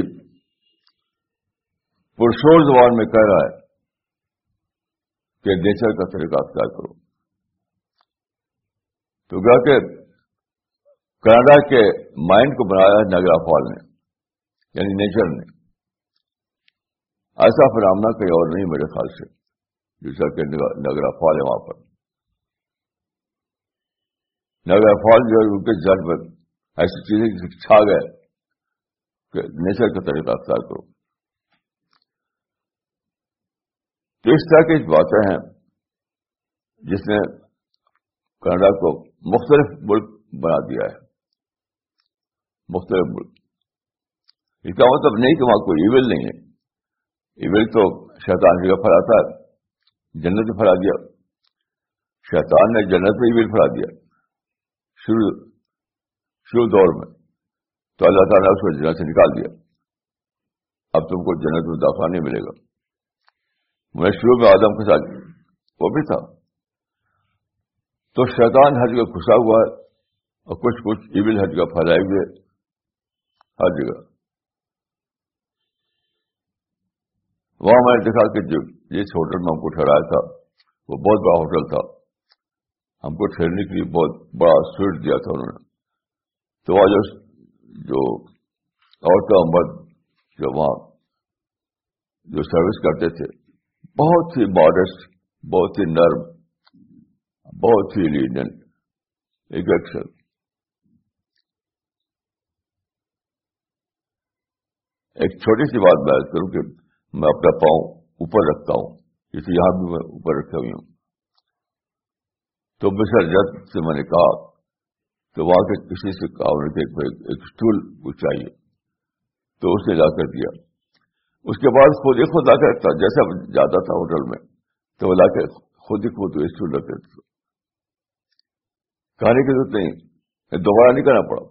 پرشور زبان میں کہہ رہا ہے کہ نیچر کا طریقہ اختیار کرو تو کہ کناڈا کے مائنڈ کو بنایا ہے ہے فال نے یعنی نیچر نے ایسا فرامنا کہیں اور نہیں میرے خیال سے جیسا کہ نگر افال ہے وہاں پر نگرا فال جو ہے ان کے جڑ پر ایسی چیزیں چھا گئے کہ نیچر کا طریقہ اختیار کرو تو اس طرح کی باتیں ہیں جس نے کینیڈا کو مختلف ملک بنا دیا ہے مختلف ملک اس کا مطلب نہیں کہ وہاں کوئی ایون نہیں ہے ایون تو شیطان جگہ پھیلا تھا جنت میں دیا شیطان نے جنت میں ایون پھیلا دیا شروع شروع دور میں تو اللہ تعالیٰ نے اس کو جنت سے نکال دیا اب تم کو جنت میں داخلہ نہیں ملے گا میں شروع میں آدم کے ساتھ وہ بھی تھا تو شیطان ہر جگہ گھسا ہوا ہے اور کچھ کچھ ایون ہر جگہ پھیلائے ہوئے ہر جگہ وہاں میں نے دیکھا کہ جو جس ہوٹل میں ہم کو ٹھہرایا تھا وہ بہت بڑا ہوٹل تھا ہم کو ٹھہرنے کے لیے بہت بڑا سویٹ دیا تھا انہوں نے تو وہاں جو جو وہاں جو سروس کرتے تھے بہت ہی ماڈسٹ بہت ہی نرم بہت ہی ایک ایک چھوٹی سی بات میں کروں کہ میں اپنا پاؤں اوپر رکھتا ہوں جیسے یہاں بھی میں اوپر رکھے ہوئی ہوں تو جد سے میں نے کہا تو وہاں کے کسی سے کہا کہ ایک اسٹول کو چاہیے تو اس نے لا کر دیا اس کے بعد خود ایک خود لا کر رکھتا جیسا جاتا تھا ہوٹل میں تو وہ لا کے خود ہی خود اسٹول رکھ دیتا کہانی کی ضرورت نہیں دوبارہ نہیں کرنا پڑا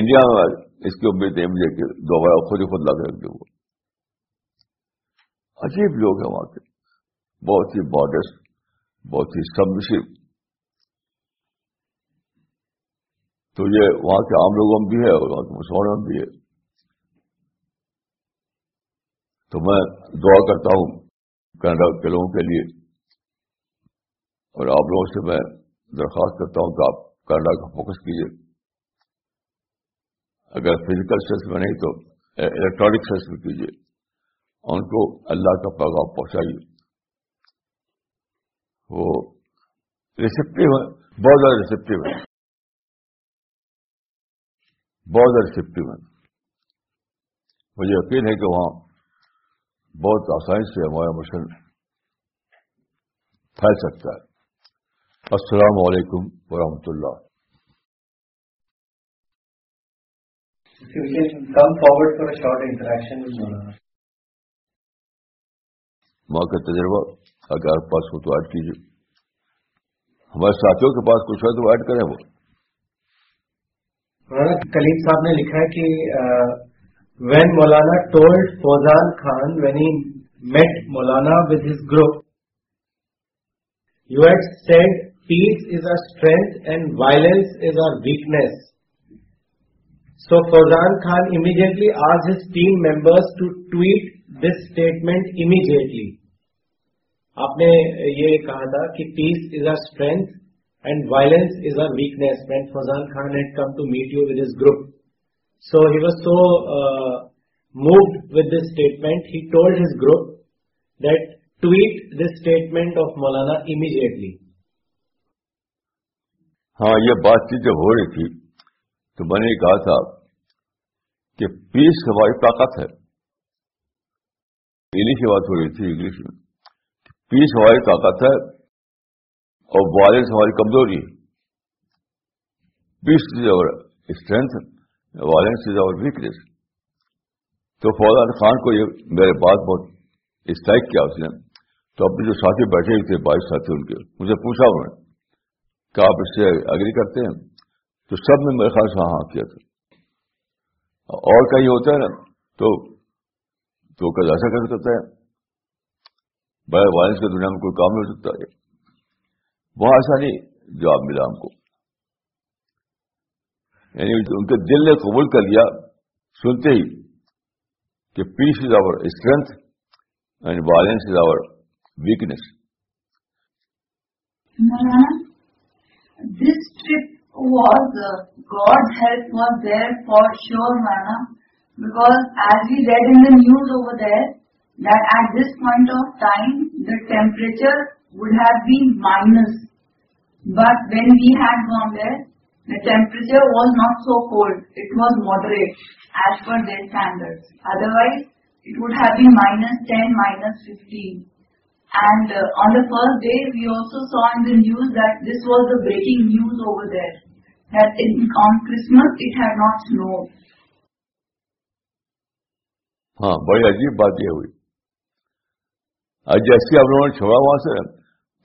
انڈیا میں اس کی امید نہیں مجھے کہ دوبارہ خود ہی خود لا کے رکھ وہ عجیب لوگ ہیں وہاں کے بہت ہی بارڈس بہت ہی اسٹمسی تو یہ وہاں کے عام لوگوں میں بھی ہے اور وہاں کے مسلمانوں بھی ہے تو میں دعا کرتا ہوں کینیڈا کے لوگوں کے لیے اور آپ لوگوں سے میں درخواست کرتا ہوں کہ آپ کینیڈا کا فوکس کیجیے اگر فزیکل سیلس میں نہیں تو الیکٹرانک سیلس میں کیجیے ان کو اللہ کا پیغام پہنچائیے وہ ریسپٹیو ہے بہت زیادہ ریسپٹیو ہے بہت زیادہ ریسپٹیو ہے مجھے یقین ہے کہ وہاں بہت آسانی سے ہمارا مشن پھیل سکتا ہے السلام علیکم ورحمۃ اللہ کا تجربہ اگر آپ پاس ہو تو ایڈ کیجیے ہمارے ساتھیوں کے پاس کچھ ہے تو ایڈ کریں وہ کلیم صاحب نے لکھا ہے کہ when Maulana told Fauzan Khan when he met Maulana with his group you add said peace is our strength and violence is our weakness so Fauzan Khan immediately as his team members to tweet this statement immediately آپ نے یہ کہا تھا کہ peace is a strength and violence is a weakness friend Fauzan Khan had come to meet you with his group so he was so moved with this statement he told his group that tweet this statement of Maulana immediately ہاں یہ بات چیت جب ہو رہی تھی تو میں نے کہا تھا کہ پیس ہماری طاقت ہے انگلش بات ہو رہی تھی انگلش میں پیس ہماری طاقت ہے اور وائلنس ہماری کمزوری peace is strength violence is weakness تو فوج خان کو یہ میرے بات بہت اسٹائک کیا اس نے تو اپنے جو ساتھی بیٹھے ہوئے تھے بائیس ساتھی ان کے مجھے پوچھا انہوں نے کہ آپ اس سے اگری کرتے ہیں تو سب نے میرے خیال سے ہاں کیا تھا اور کہیں ہوتا ہے نا تو تو کل ایسا کر سکتا ہے بائی وائلنس کی دنیا میں کوئی کام نہیں ہو سکتا ہے وہاں ایسا نہیں جواب ملا ہم کو یعنی ان کے دل نے قبول کر لیا سنتے ہی کہ peace is our strength and violence is our weakness was good for sure madam Because as we read in the news over there, that at this point of time, the temperature would have been minus. But when we had gone there, the temperature was not so cold. It was moderate as per their standards. Otherwise, it would have been minus 10, minus 15. And uh, on the first day, we also saw in the news that this was the breaking news over there. That on Christmas, it had not snowed. ہاں بڑی عجیب بات یہ ہوئی آج جیسے آپ نے چھوڑا وہاں سے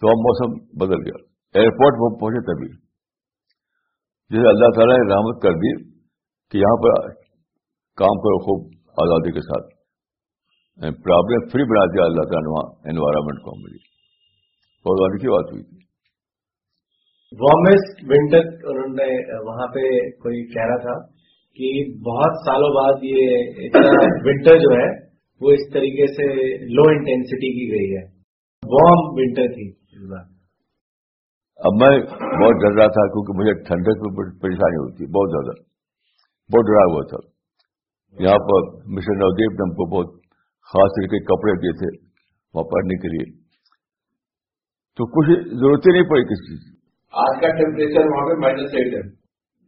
تو اب موسم بدل گیا ایئرپورٹ پہنچے تبھی جیسے اللہ تعالیٰ نے رحمت کر دی کہ یہاں پر کام کرو خوب آزادی کے ساتھ پرابلم فری بنا دیا اللہ تعالیٰ نے وہاں انوائرمنٹ کو ملی بہت اچھی کی بات ہوئی تھی وہاں پہ کوئی کہہ رہا تھا کہ بہت سالوں بعد یہ ونٹر جو ہے وہ اس طریقے سے لو انٹینسٹی کی گئی ہے وارم ونٹر تھی اب میں بہت ڈر رہا تھا کیونکہ مجھے ٹھنڈک میں پریشانی ہوتی ہے بہت زیادہ بہت ڈرا ہوا تھا یہاں پر مشن نودیپ ہم کو بہت خاص طریقے کے کپڑے دیے تھے وہاں پڑھنے کے لیے تو کچھ ضرورت ہی نہیں پڑی کسی چیز کی آج کا ٹیمپریچر وہاں پہ مائنس ایٹ ہے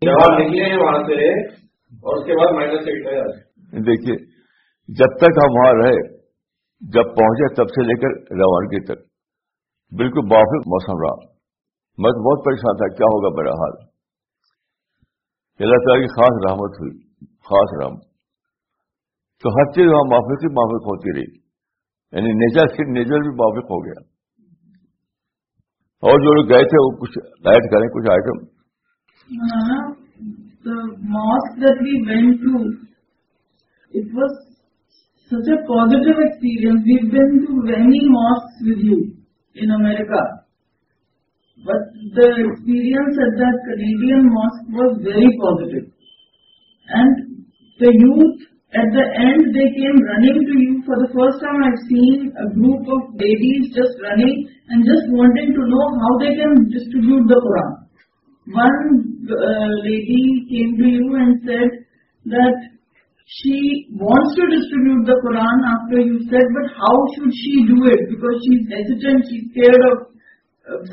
جب آپ نکلے ہیں وہاں سے اور اس کے بعد مائنس ایٹ ہے دیکھیے جب تک ہم وہاں رہے جب پہنچے تب سے لے کر روانگی تک بالکل بافق موسم رہا میں تو بہت پریشان تھا کیا ہوگا بڑا حال اللہ تعالیٰ کی خاص رحمت ہوئی خاص رحمت تو ہر چیز وہاں موفق ہی مافق ہوتی رہی یعنی نیچر سے نیچر بھی مافق ہو گیا اور جو لوگ گئے تھے وہ کچھ ڈائٹ کریں کچھ آئٹم ہاں۔ the mosque that we went to, it was such a positive experience. We've been to many mosques with you in America, but the experience at that Canadian mosque was very positive. And the youth, at the end, they came running to you. For the first time I've seen a group of ladies just running and just wanting to know how they can distribute the Quran. One uh, lady came to you and said that she wants to distribute the Quran after you said, but how should she do it? Because she's hesitant, she's scared of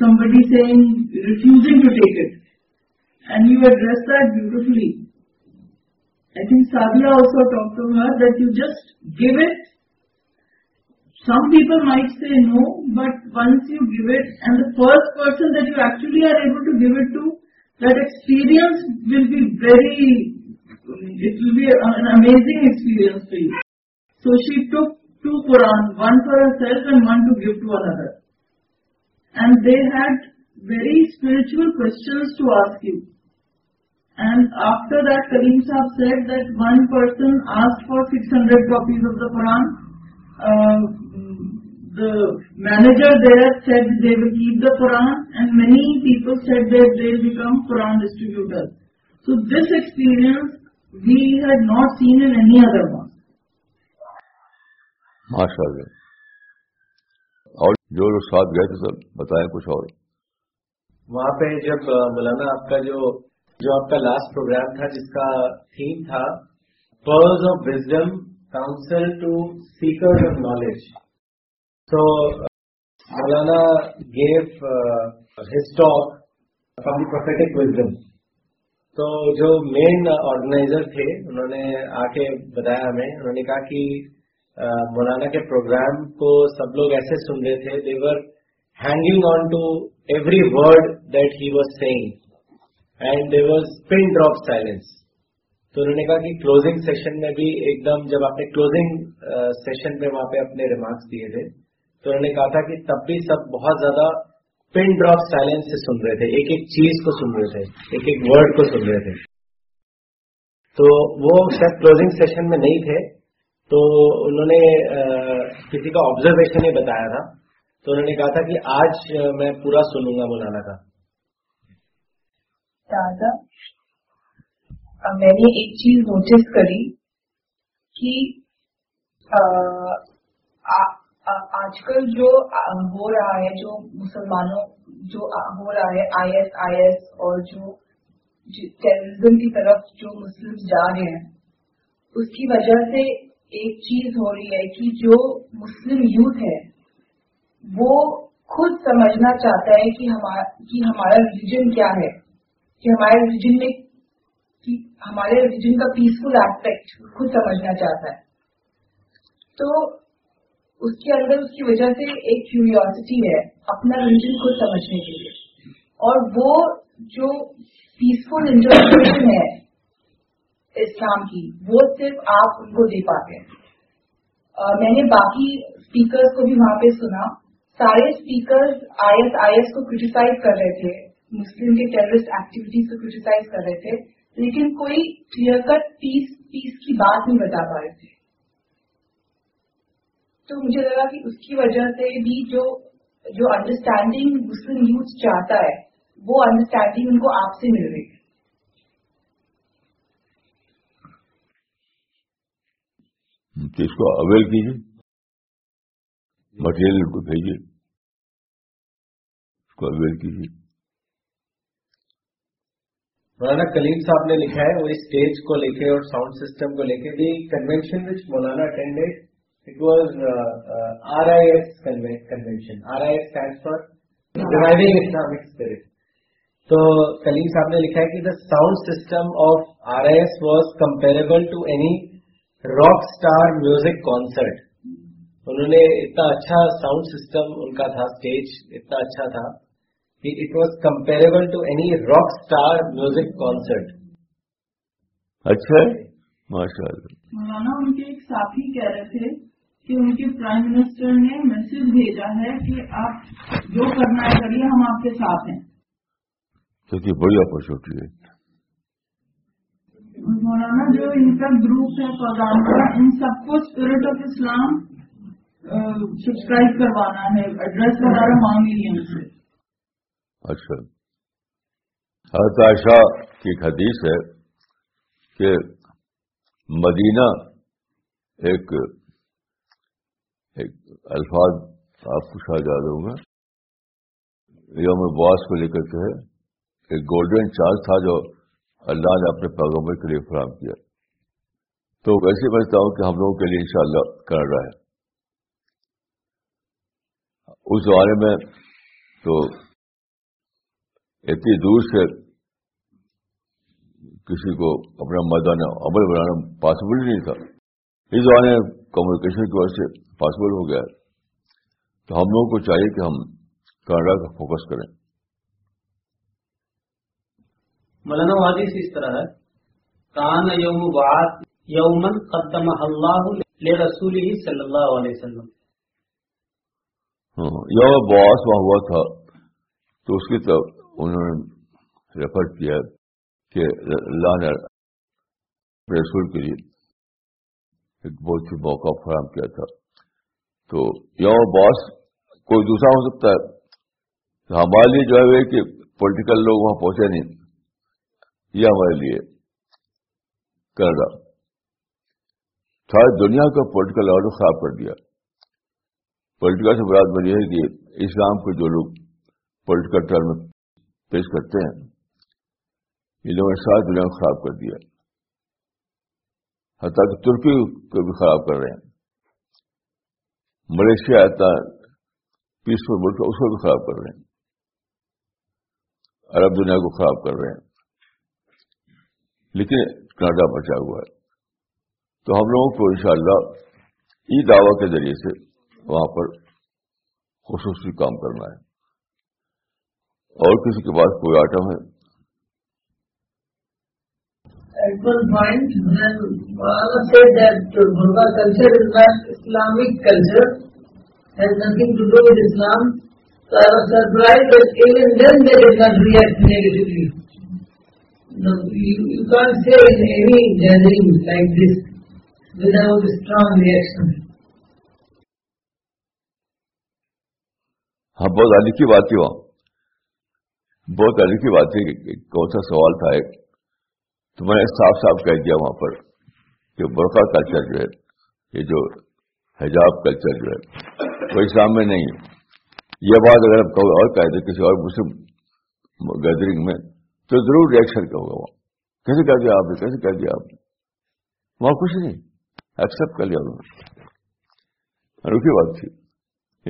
somebody saying, refusing to take it. And you addressed that beautifully. I think Sadia also talked to her that you just give it. Some people might say no, but once you give it, and the first person that you actually are able to give it to that experience will be it will be an amazing experience for you. So she took two Qur'an, one for herself and one to give to another. And they had very spiritual questions to ask you. And after that, Karim Sahab said that one person asked for 600 copies of the Qur'an. Uh, the manager there said they will keep the Quran and many people said that they will become Quran distributors. So this experience we had not seen in any other one. Mashallah. اور جو لوگ ساتھ گئے تھے سر بتائیں کچھ اور وہاں پہ جب مولانا آپ کا جو جو آپ کا لاسٹ پروگرام تھا جس کا تھیم تھا pearls of wisdom counsel to seekers of knowledge So Malala gave uh, his talk from the prophetic wisdom. تو جو مین آرگنائزر تھے انہوں نے آ کے بتایا ہمیں انہوں نے کہا کہ مولانا کے پروگرام کو سب لوگ ایسے سن رہے تھے they were hanging on to every word that he was saying and they was pin drop silence تو انہوں نے کہا کہ کلوزنگ سیشن میں بھی ایک دم جب آپ نے کلوزنگ سیشن میں وہاں پہ اپنے ریمارکس دیے تھے تو انہوں نے کہا تھا کہ تب بھی سب بہت زیادہ پن ڈراپ سائلنس سے سن رہے تھے ایک ایک چیز کو سن رہے تھے ایک ایک ورڈ کو سن رہے تھے تو وہ شاید کلوزنگ سیشن میں نہیں تھے تو انہوں نے کسی کا آبزرویشن ہی بتایا تھا تو انہوں نے کہا تھا کہ آج میں پورا سنوں گا مولانا کا میں نے ایک چیز نوٹس کری کہ آج کل جو ہو رہا ہے جو مسلمانوں جو ہو رہا ہے آئی ایس آئی ایس اور جو ٹیرریزم کی طرف جو مسلم جا رہے ہیں اس کی وجہ سے ایک چیز ہو رہی ہے کہ جو مسلم یوتھ ہے وہ خود سمجھنا چاہتا ہے کہ ہمارا ریلیجن کیا ہے کہ ہمارے ریلیجن میں ہمارے ریلیجن کا پیسفل ایسپیکٹ خود سمجھنا چاہتا ہے تو اس کے اندر اس کی وجہ سے ایک کیوریوسٹی ہے اپنا رنجن کو سمجھنے کے لیے اور وہ جو پیسفل انجوائمنٹ ہے اسلام کی وہ صرف آپ ان کو دے پاتے ہیں میں نے باقی اسپیکرس کو بھی وہاں پہ سنا سارے speaker I S I S کو کریٹیسائز کر رہے تھے مسلم کے ٹیررسٹ ایکٹیویٹیز کو کریٹیسائز کر رہے تھے لیکن کوئی کلیئر کٹ پیس پیس کی بات نہیں بتا پا رہے تھے تو مجھے لگا کہ اس کی وجہ سے بھی جو جو انڈرسٹینڈنگ مسلم یوتھ چاہتا ہے وہ انڈرسٹینڈنگ ان کو آپ سے مل رہی ہے اس اس کو کو کو کیجیے کیجیے مٹیریل بھیجیے مولانا کلیم صاحب نے لکھا ہے وہ اسٹیج کو لے کے اور ساؤنڈ سسٹم کو لے کے the convention which Maulana attended It was uh, uh RIS RIS convention. stands for Reviving Islamic Spirit. تو کلیم صاحب نے لکھا ہے کہ the sound system of R I S was comparable to any rock star music concert انہوں نے اتنا اچھا ساؤنڈ سسٹم ان کا تھا اسٹیج اتنا اچھا تھا کہ it was comparable to any rock star music concert اچھا مولانا ان کے ایک ساتھی کہہ رہے تھے کہ ان کے پرائم منسٹر نے میسج بھیجا ہے کہ آپ جو کرنا ہے کریے ہم آپ کے ساتھ ہیں بڑی اپرچونیٹی ہے مولانا جو ان کا گروپ ہے فوجان کا ان سب کو اسپرٹ آف اسلام سبسکرائب کروانا ہے ایڈریس وغیرہ مانگ لیے ان سے اچھا عائشہ کی ایک حدیث ہے کہ مدینہ ایک ایک الفاظ آپ کو شاید ہوں گا یوم باس کو لے کر کے ایک گولڈن چارج تھا جو اللہ نے اپنے پیغمبر کے لیے فراہم کیا تو ویسے میں ہوں کہ ہم لوگوں کے لیے انشاءاللہ شاء کر رہا ہے اس بارے میں تو اتنی دور سے کسی کو اپنا میدان عمل بنانا پاسبل نہیں تھا اس زمانے کمیونیکیشن کی وجہ سے پاسبل ہو گیا ہے تو ہم لوگوں کو چاہیے کہ ہم کینیڈا کا فوکس کریں مولانا وادی سے اس طرح ہے کان یوم بات یومن قدم اللہ رسول ہی صلی اللہ علیہ وسلم ہاں، یوم باس وہاں ہوا تھا تو اس کی طرف انہوں نے ریفر کیا کہ اللہ نے رسول کے لیے ایک بہت ہی موقع فراہم کیا تھا تو یا باس کوئی دوسرا ہو سکتا ہے ہمارے لیے جو ہے وہ کہ پولیٹیکل لوگ وہاں پہنچے نہیں یہ ہمارے لیے کینیڈا ساری دنیا کا پولیٹیکل آرڈر خراب کر دیا پولیٹیکل سے براد بنی ہے کہ اسلام کے جو لوگ پولیٹیکل ٹرم پیش کرتے ہیں یہ لوگوں نے ساری دنیا کو خراب کر دیا حتیٰ کہ ترکی کو بھی خراب کر رہے ہیں ملیشیا آتا پیسفل ملک ہے اس کو بھی خراب کر رہے ہیں عرب دنیا کو خراب کر رہے ہیں لیکن کناڈا بچا ہوا ہے تو ہم لوگوں کو ان شاء اللہ ای دعوی کے ذریعے سے وہاں پر خصوصی کام کرنا ہے اور کسی کے پاس کوئی آٹم ہے ہاں بہت عال کی بات ہے بہت کی بات ہے کون سا سوال تھا ایک تو میں نے صاف صاف کہہ دیا وہاں پر کہ برقع کلچر جو ہے یہ جو حجاب کلچر جو ہے وہ اسلام میں نہیں ہے یہ بات اگر آپ اور کہہ کسی اور مسلم گیدرنگ میں تو ضرور ریئیکشن ایکشن گا وہاں کیسے کہہ دیا آپ نے کیسے کہہ دیا آپ نے وہاں کچھ نہیں ایکسپٹ کر لیا انہوں نے انوکھی بات تھی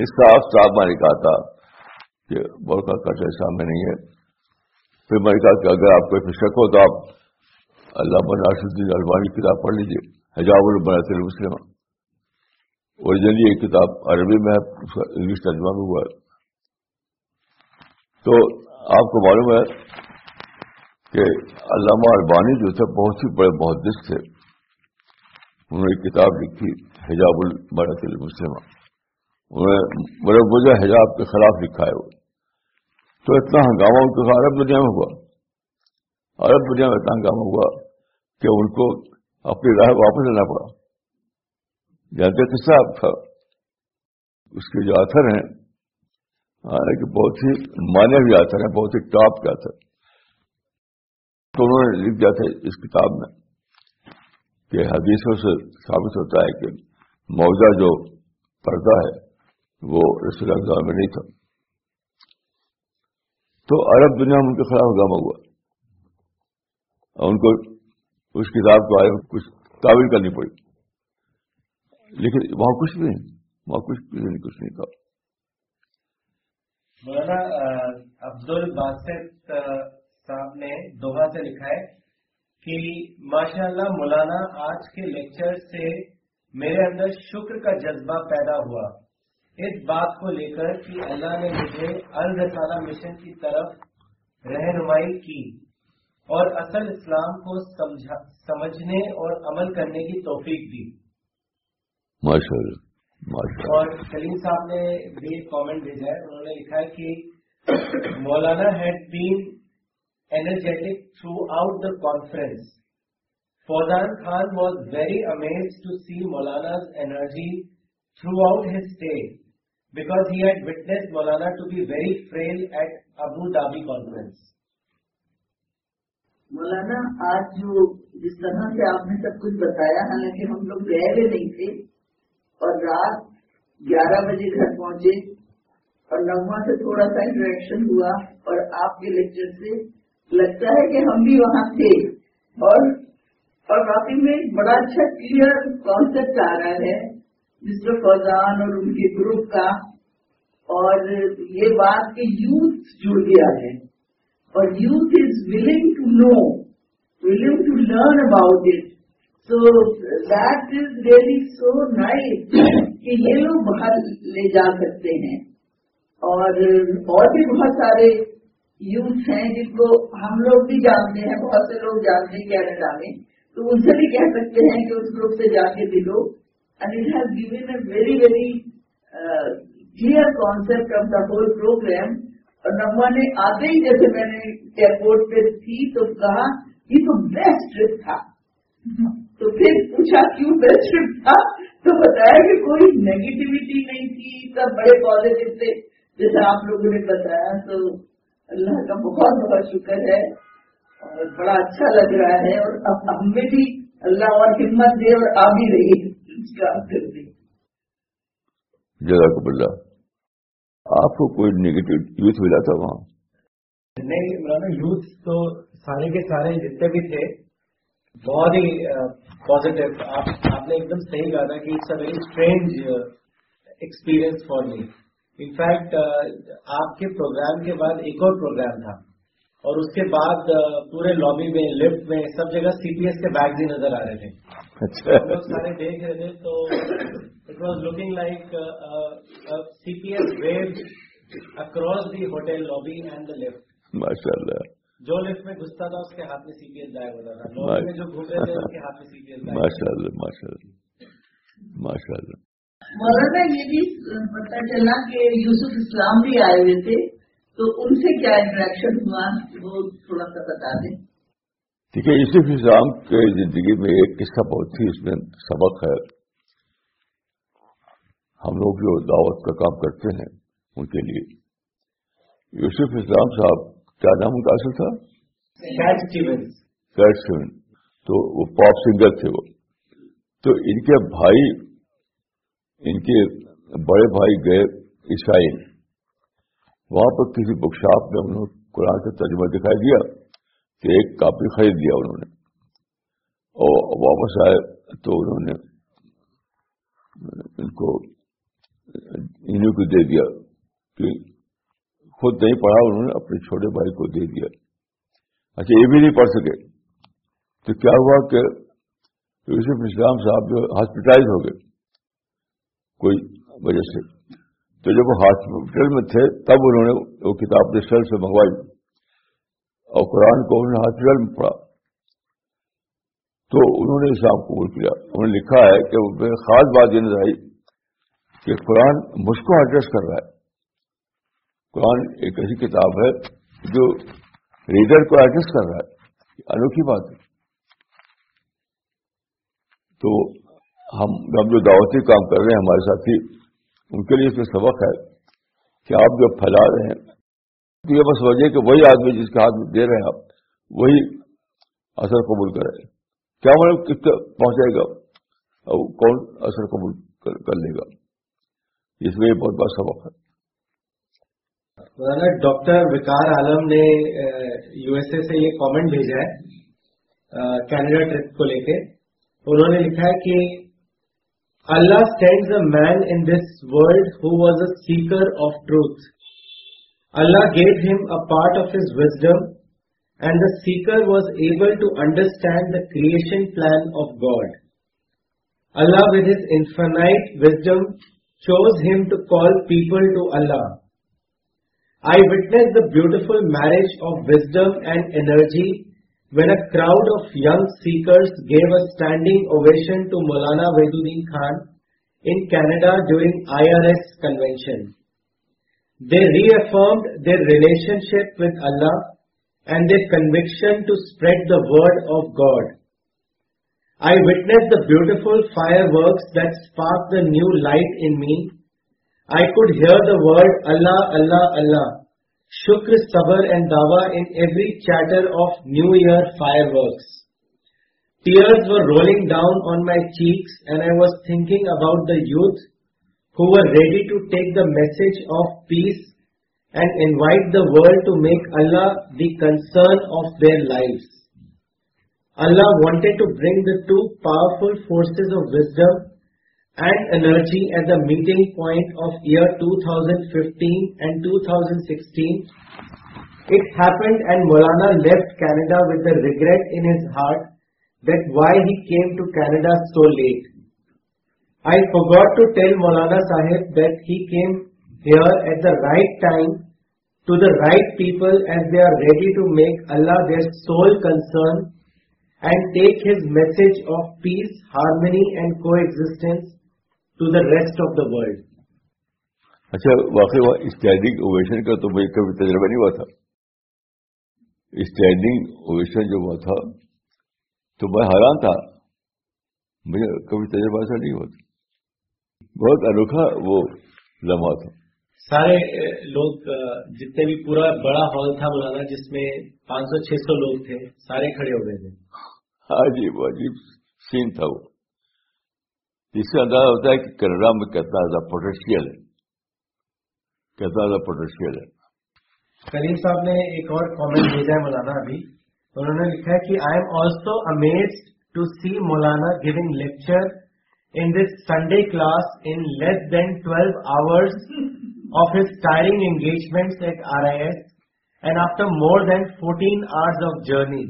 اس صاف صاف میں نے کہا تھا کہ برقع کا اسلام میں نہیں ہے پھر میں نے کہا کہ اگر آپ کو شک ہو تو آپ اللہ ناصر الدین البانی کتاب پڑھ لیجیے حجاب المراۃ المسلم اوریجنلی ایک کتاب عربی میں انگلش ترجمہ میں ہوا ہے تو آپ کو معلوم ہے کہ علامہ البانی جو تھے بہت ہی بڑے محدث تھے انہوں نے کتاب لکھی حجاب المراۃ المسلم انہوں نے مربوجہ حجاب کے خلاف لکھا ہے وہ تو اتنا ہنگامہ ان کے عرب دنیا میں ہوا عرب دنیا میں اتنا ہنگامہ ہوا کہ ان کو اپنی راہ واپس لینا پڑا تو صاحب تھا اس کے جو آتھر ہیں کہ بہت ہی مانے ہوئے آتھر ہیں بہت ہی ٹاپ کے آتھر تو انہوں نے لکھ دیا تھا اس کتاب میں کہ حدیثوں سے ثابت ہوتا ہے کہ موجہ جو پردہ ہے وہ رسول اللہ میں نہیں تھا تو عرب دنیا میں ان کے خلاف ہنگامہ ہوا ان کو اس کتاب کو آئے کچھ تعویل کرنی پڑی لیکن وہاں کچھ بھی نہیں وہاں کچھ بھی نہیں کچھ نہیں تھا مولانا عبد الباسط صاحب نے دوہا سے لکھا ہے کہ ماشاء اللہ مولانا آج کے لیکچر سے میرے اندر شکر کا جذبہ پیدا ہوا اس بات کو لے کر کہ اللہ نے مجھے الرسالہ مشن کی طرف رہنمائی کی اور اصل اسلام کو سمجھنے اور عمل کرنے کی توفیق دی اور سلیم صاحب نے بھی ایک کامنٹ بھیجا ہے انہوں نے لکھا ہے کہ Maulana had been بیٹک throughout the conference Fauzan Khan was very amaze to see Maulana energy throughout his stay because had witnessed Maulana to be very frail at Abu Dhabi conference Maulana آج جو جس طرح سے آپ نے سب کچھ بتایا حالانکہ ہم لوگ گئے نہیں تھے اور رات گیارہ بجے گھر پہنچے اور نغمہ سے تھوڑا سا انٹریکشن ہوا اور آپ کے لیکچر سے لگتا ہے کہ ہم بھی وہاں تھے اور اور واقعی میں بڑا اچھا کلیئر کانسیپٹ آ رہا ہے جس میں فوجان اور ان کے گروپ کا اور یہ بات کہ یوتھ جڑ گیا ہے اور youth is willing know. to learn about it. So that is really so nice کہ یہ لوگ باہر لے جا سکتے ہیں اور اور بھی بہت سارے یوتھ ہیں جن کو ہم لوگ بھی جانتے ہیں بہت سے لوگ جانتے ہیں کینیڈا میں تو ان سے بھی کہہ سکتے ہیں کہ اس گروپ سے جا کے بھی لو has given a very very clear concept of the whole program اور نما نے آتے ہی جیسے میں نے ایئرپورٹ پہ تھی تو کہا یہ تو بیسٹ ٹرپ تھا تو پھر پوچھا کیوں بیسٹ ٹرپ تھا تو بتایا کہ کوئی نیگیٹوٹی نہیں تھی سب بڑے پازیٹو تھے جیسے آپ لوگوں نے بتایا تو اللہ کا بہت بہت شکر ہے اور بڑا اچھا لگ رہا ہے اور اب ہمیں بھی اللہ اور ہمت دے اور آ بھی رہی ہے جزاک اللہ آپ کو کوئی نیگیٹو یوتھ ملا تھا وہاں نہیں مولانا یوتھ تو سارے کے سارے جتنے بھی تھے بہت ہی پازیٹو آپ نے ایک دم صحیح کہا تھا کہ it's a very strange experience for me in fact آپ کے پروگرام کے بعد ایک اور پروگرام تھا اور اس کے بعد پورے لابی میں لفٹ میں سب جگہ سی پی ایس کے بیگ بھی نظر آ رہے تھے اچھا۔ سارے دیکھ رہے تھے تو it was looking like C P S view across the hotel lobby and the lift ماشاء اللہ جو لفٹ میں گھستا تھا اس کے ہاتھ میں سی پی ایس ڈایا ہوتا تھا لابی میں جو گھوم رہے تھے اس کے ہاتھ میں سی پی ایس ماشاء اللہ ماشاء ماشاء اللہ اللہ مولانا یہ بھی پتا چلا کہ یوسف اسلام بھی آئے ہوئے تھے تو ان سے کیا انٹریکشن ہوا وہ تھوڑا سا بتا دیں ہے یوسف اسلام کے زندگی میں ایک قصہ بہت ہی اس میں سبق ہے ہم لوگ جو دعوت کا کام کرتے ہیں ان کے لیے یوسف اسلام صاحب کیا نام ان کا اصل تھا تو وہ پاپ سنگر تھے وہ تو ان کے بھائی ان کے بڑے بھائی گئے عیسائی وہاں پر کسی بک شاپ میں انہوں نے قرآن کا ترجمہ دکھائی دیا کہ ایک کاپی خرید لیا انہوں نے اور واپس آئے تو انہوں نے ان کو کو دے دیا کہ خود نہیں پڑھا انہوں نے اپنے چھوٹے بھائی کو دے دیا اچھا یہ بھی نہیں پڑھ سکے تو کیا ہوا کہ یوسف اسلام صاحب جو ہاسپٹلائز ہو گئے کوئی وجہ سے تو جب وہ ہاسپٹل میں تھے تب انہوں نے وہ کتاب اپنے سر سے منگوائی اور قرآن کو انہوں نے ہاسپٹل میں پڑھا تو انہوں نے قبول کیا انہوں نے لکھا ہے کہ خاص بات یہ نظر آئی کہ قرآن مجھ کو ایڈریس کر رہا ہے قرآن ایک ایسی کتاب ہے جو ریڈر کو ایڈریس کر رہا ہے انوکھی بات ہے تو ہم جو دعوتی کام کر رہے ہیں ہمارے ساتھی ان کے لیے اس میں سبق ہے کہ آپ جو پھیلا رہے ہیں تو یہ بس وجہ کہ وہی آدمی جس کے ہاتھ دے رہے ہیں آپ وہی اثر قبول کرے کیا مطلب کس پہنچے گا اور کون اثر قبول کر لے گا اس میں یہ بہت بڑا سبق ہے ڈاکٹر وکار عالم نے یو ایس اے سے یہ کامنٹ بھیجا ہے کینیڈا ٹرپ کو لے کے انہوں نے لکھا ہے کہ Allah sends a man in this world who was a seeker of truth. Allah gave him a part of his wisdom, and the seeker was able to understand the creation plan of God. Allah, with his infinite wisdom, chose him to call people to Allah. I witnessed the beautiful marriage of wisdom and energy with a crowd of young seekers gave a standing ovation to Maulana ویدی Khan in Canada during I R S convention they re F their relationship with Allah and the convention to spread the word of God I witness the beautiful fireworks dark the new light and hear the word Allah Allah Allah شکر صبر and Dawa in every chapter of new year fire works tears were rolling down on my cheeks and I was thinking about the youth who are ready to take the message of peace and invite the world to make Allah the concern of their life Allah wanted to bring the two powerful forces of wisdom and energy at the meeting point of year 2015 and 2016. It happened and Maulana left Canada with the regret in his heart that why he came to Canada so late. I forgot to tell Maulana Sahib that he came here at the right time to the right people as they are ready to make Allah their sole concern and take his message of peace, harmony and coexistence to the rest of the world اچھا واقعی اسٹینڈنگ اویشن کا تو مجھے کبھی تجربہ نہیں ہوا تھا اسٹینڈنگ اویشن جو ہوا تھا تو میں حیران تھا مجھے کبھی تجربہ ایسا نہیں ہوا تھا بہت انوکھا وہ لمحہ تھا سارے لوگ جتنے بھی پورا بڑا ہال تھا مولانا جس میں پانچ سو چھ سو لوگ تھے سارے کھڑے ہو گئے تھے عجیب عجیب سین تھا وہ اس سے اندازہ ہوتا ہے کہ کینیڈا میں کتنا زیادہ پوٹینشیل ہے کتنا زیادہ پوٹینشیل ہے کریم صاحب نے ایک اور کامنٹ بھیجا ہے مولانا ابھی انہوں نے لکھا ہے کہ I am also amaze to see Maulana giving lecture in this Sunday class in less than twelve hour of his tiring engagement at R I S and after more than fourteen hours of journey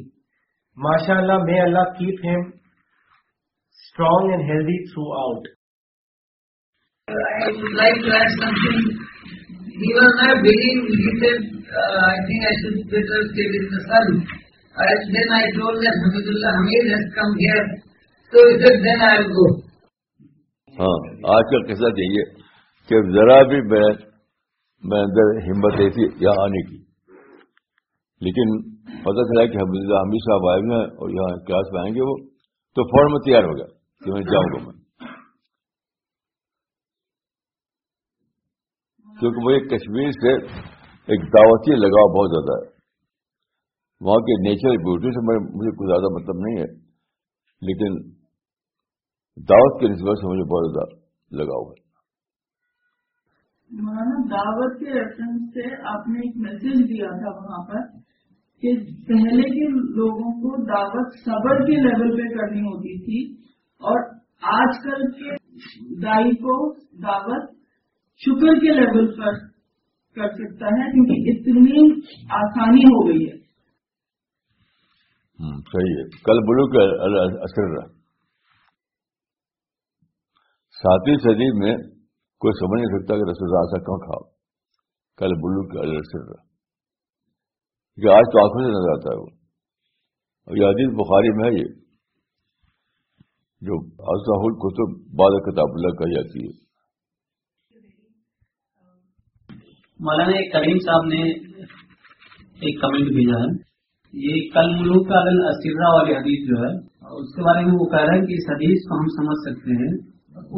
ماشاء اللہ may Allah keep him strong and healthy throughout. I would like to add something. He was not willing. He said, uh, I think I should better stay with the sun. Uh, then I told that Hamidullah Hamid has come here. So he said, then I will go. ہاں آج کا قصہ چاہیے کہ ذرا بھی میں میں اندر ہمت ایسی یہاں آنے کی لیکن پتہ چلا کہ حمید صاحب آئے ہوئے ہیں اور یہاں کلاس میں آئیں گے وہ تو فوراً تیار ہو گیا جاؤں گا میں کیونکہ مجھے کشمیر سے ایک دعوتی لگاؤ بہت زیادہ ہے وہاں کے نیچرل بیوٹی سے مجھے کچھ زیادہ مطلب نہیں ہے لیکن دعوت کے نسبت سے مجھے بہت زیادہ لگاؤ ہے مولانا دعوت کے ریفرنس سے آپ نے ایک میسج دیا تھا وہاں پر کہ پہلے کے لوگوں کو دعوت صبر کے لیول پہ کرنی ہوتی تھی اور آج کل کے دائی کو دعوت شکر کے لیول پر کر سکتا ہے کیونکہ اتنی آسانی ہو گئی ہے صحیح ہے کل بلو کے اثر رہا ساتویں صدی میں کوئی سمجھ نہیں سکتا کہ ایسا آسا کھاؤ کل بلو کے اثر رہا کیونکہ آج آنکھوں سے نظر آتا ہے وہ حدیث بخاری میں ہے یہ جو کتاب اللہ کہی جاتی ہے مولانا کریم صاحب نے ایک کمنٹ بھیجا ہے یہ کل ملوک کا والی حدیث جو ہے اس کے بارے میں وہ کہہ رہے ہیں کہ اس حدیث کو ہم سمجھ سکتے ہیں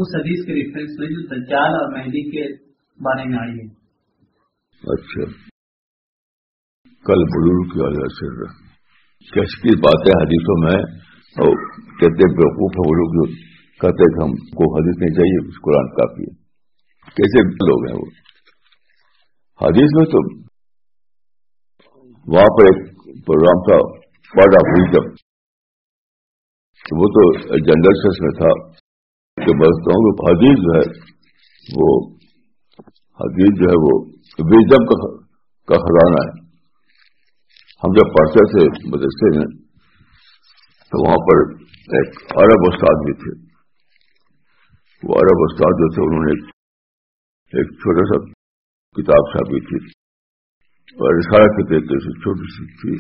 اس حدیث کے ریفرنس میں جو دجال اور مہندی کے بارے میں آئی ہے اچھا کل ملوک کی والے کی باتیں حدیثوں میں اور کہتے ہے وہ لوگ جو کہتے کہ ہم کو حدیث نہیں چاہیے قرآن کافی ہے کیسے لوگ ہیں وہ حدیث میں تو وہاں پر ایک پروگرام تھا پارٹ آف ویزم وہ تو جنرل میں تھا کہ کہ ہوں حدیث جو ہے وہ حدیث جو ہے وہ ویزم کا خزانہ ہے ہم جب پڑھتے سے مدرسے ہیں تو وہاں پر ایک عرب استاد بھی تھے وہ عرب استاد جو تھے انہوں نے ایک چھوٹا سا کتاب چھاپی تھی اور اشارہ سے چھوٹی سی تھی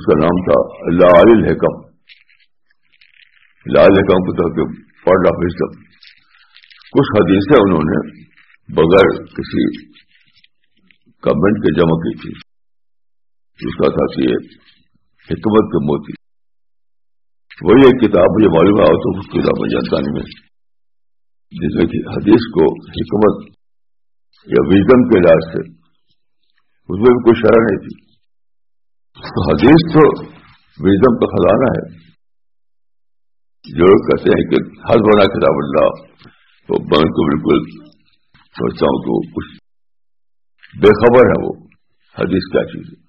اس کا نام تھا لال الحکم لالحکم کتاب کے پڑھ آف اس کچھ حدیثیں انہوں نے بغیر کسی کمنٹ کے جمع کی تھی اس کا تھا کہ حکمت کے موتی وہی ایک کتاب مجھے معلوم ہے آؤ تو کتاب جانتا نہیں میں جس میں کہ حدیث کو حکمت یا ویژن کے لحاظ سے اس میں بھی کوئی شرح نہیں تھی تو حدیث تو ویزم کا خزانہ ہے جو لوگ کہتے ہیں کہ ہر بڑا کتاب اللہ تو بن کو بالکل سوچتا ہوں کہ وہ کچھ بے خبر ہے وہ حدیث کیا چیز ہے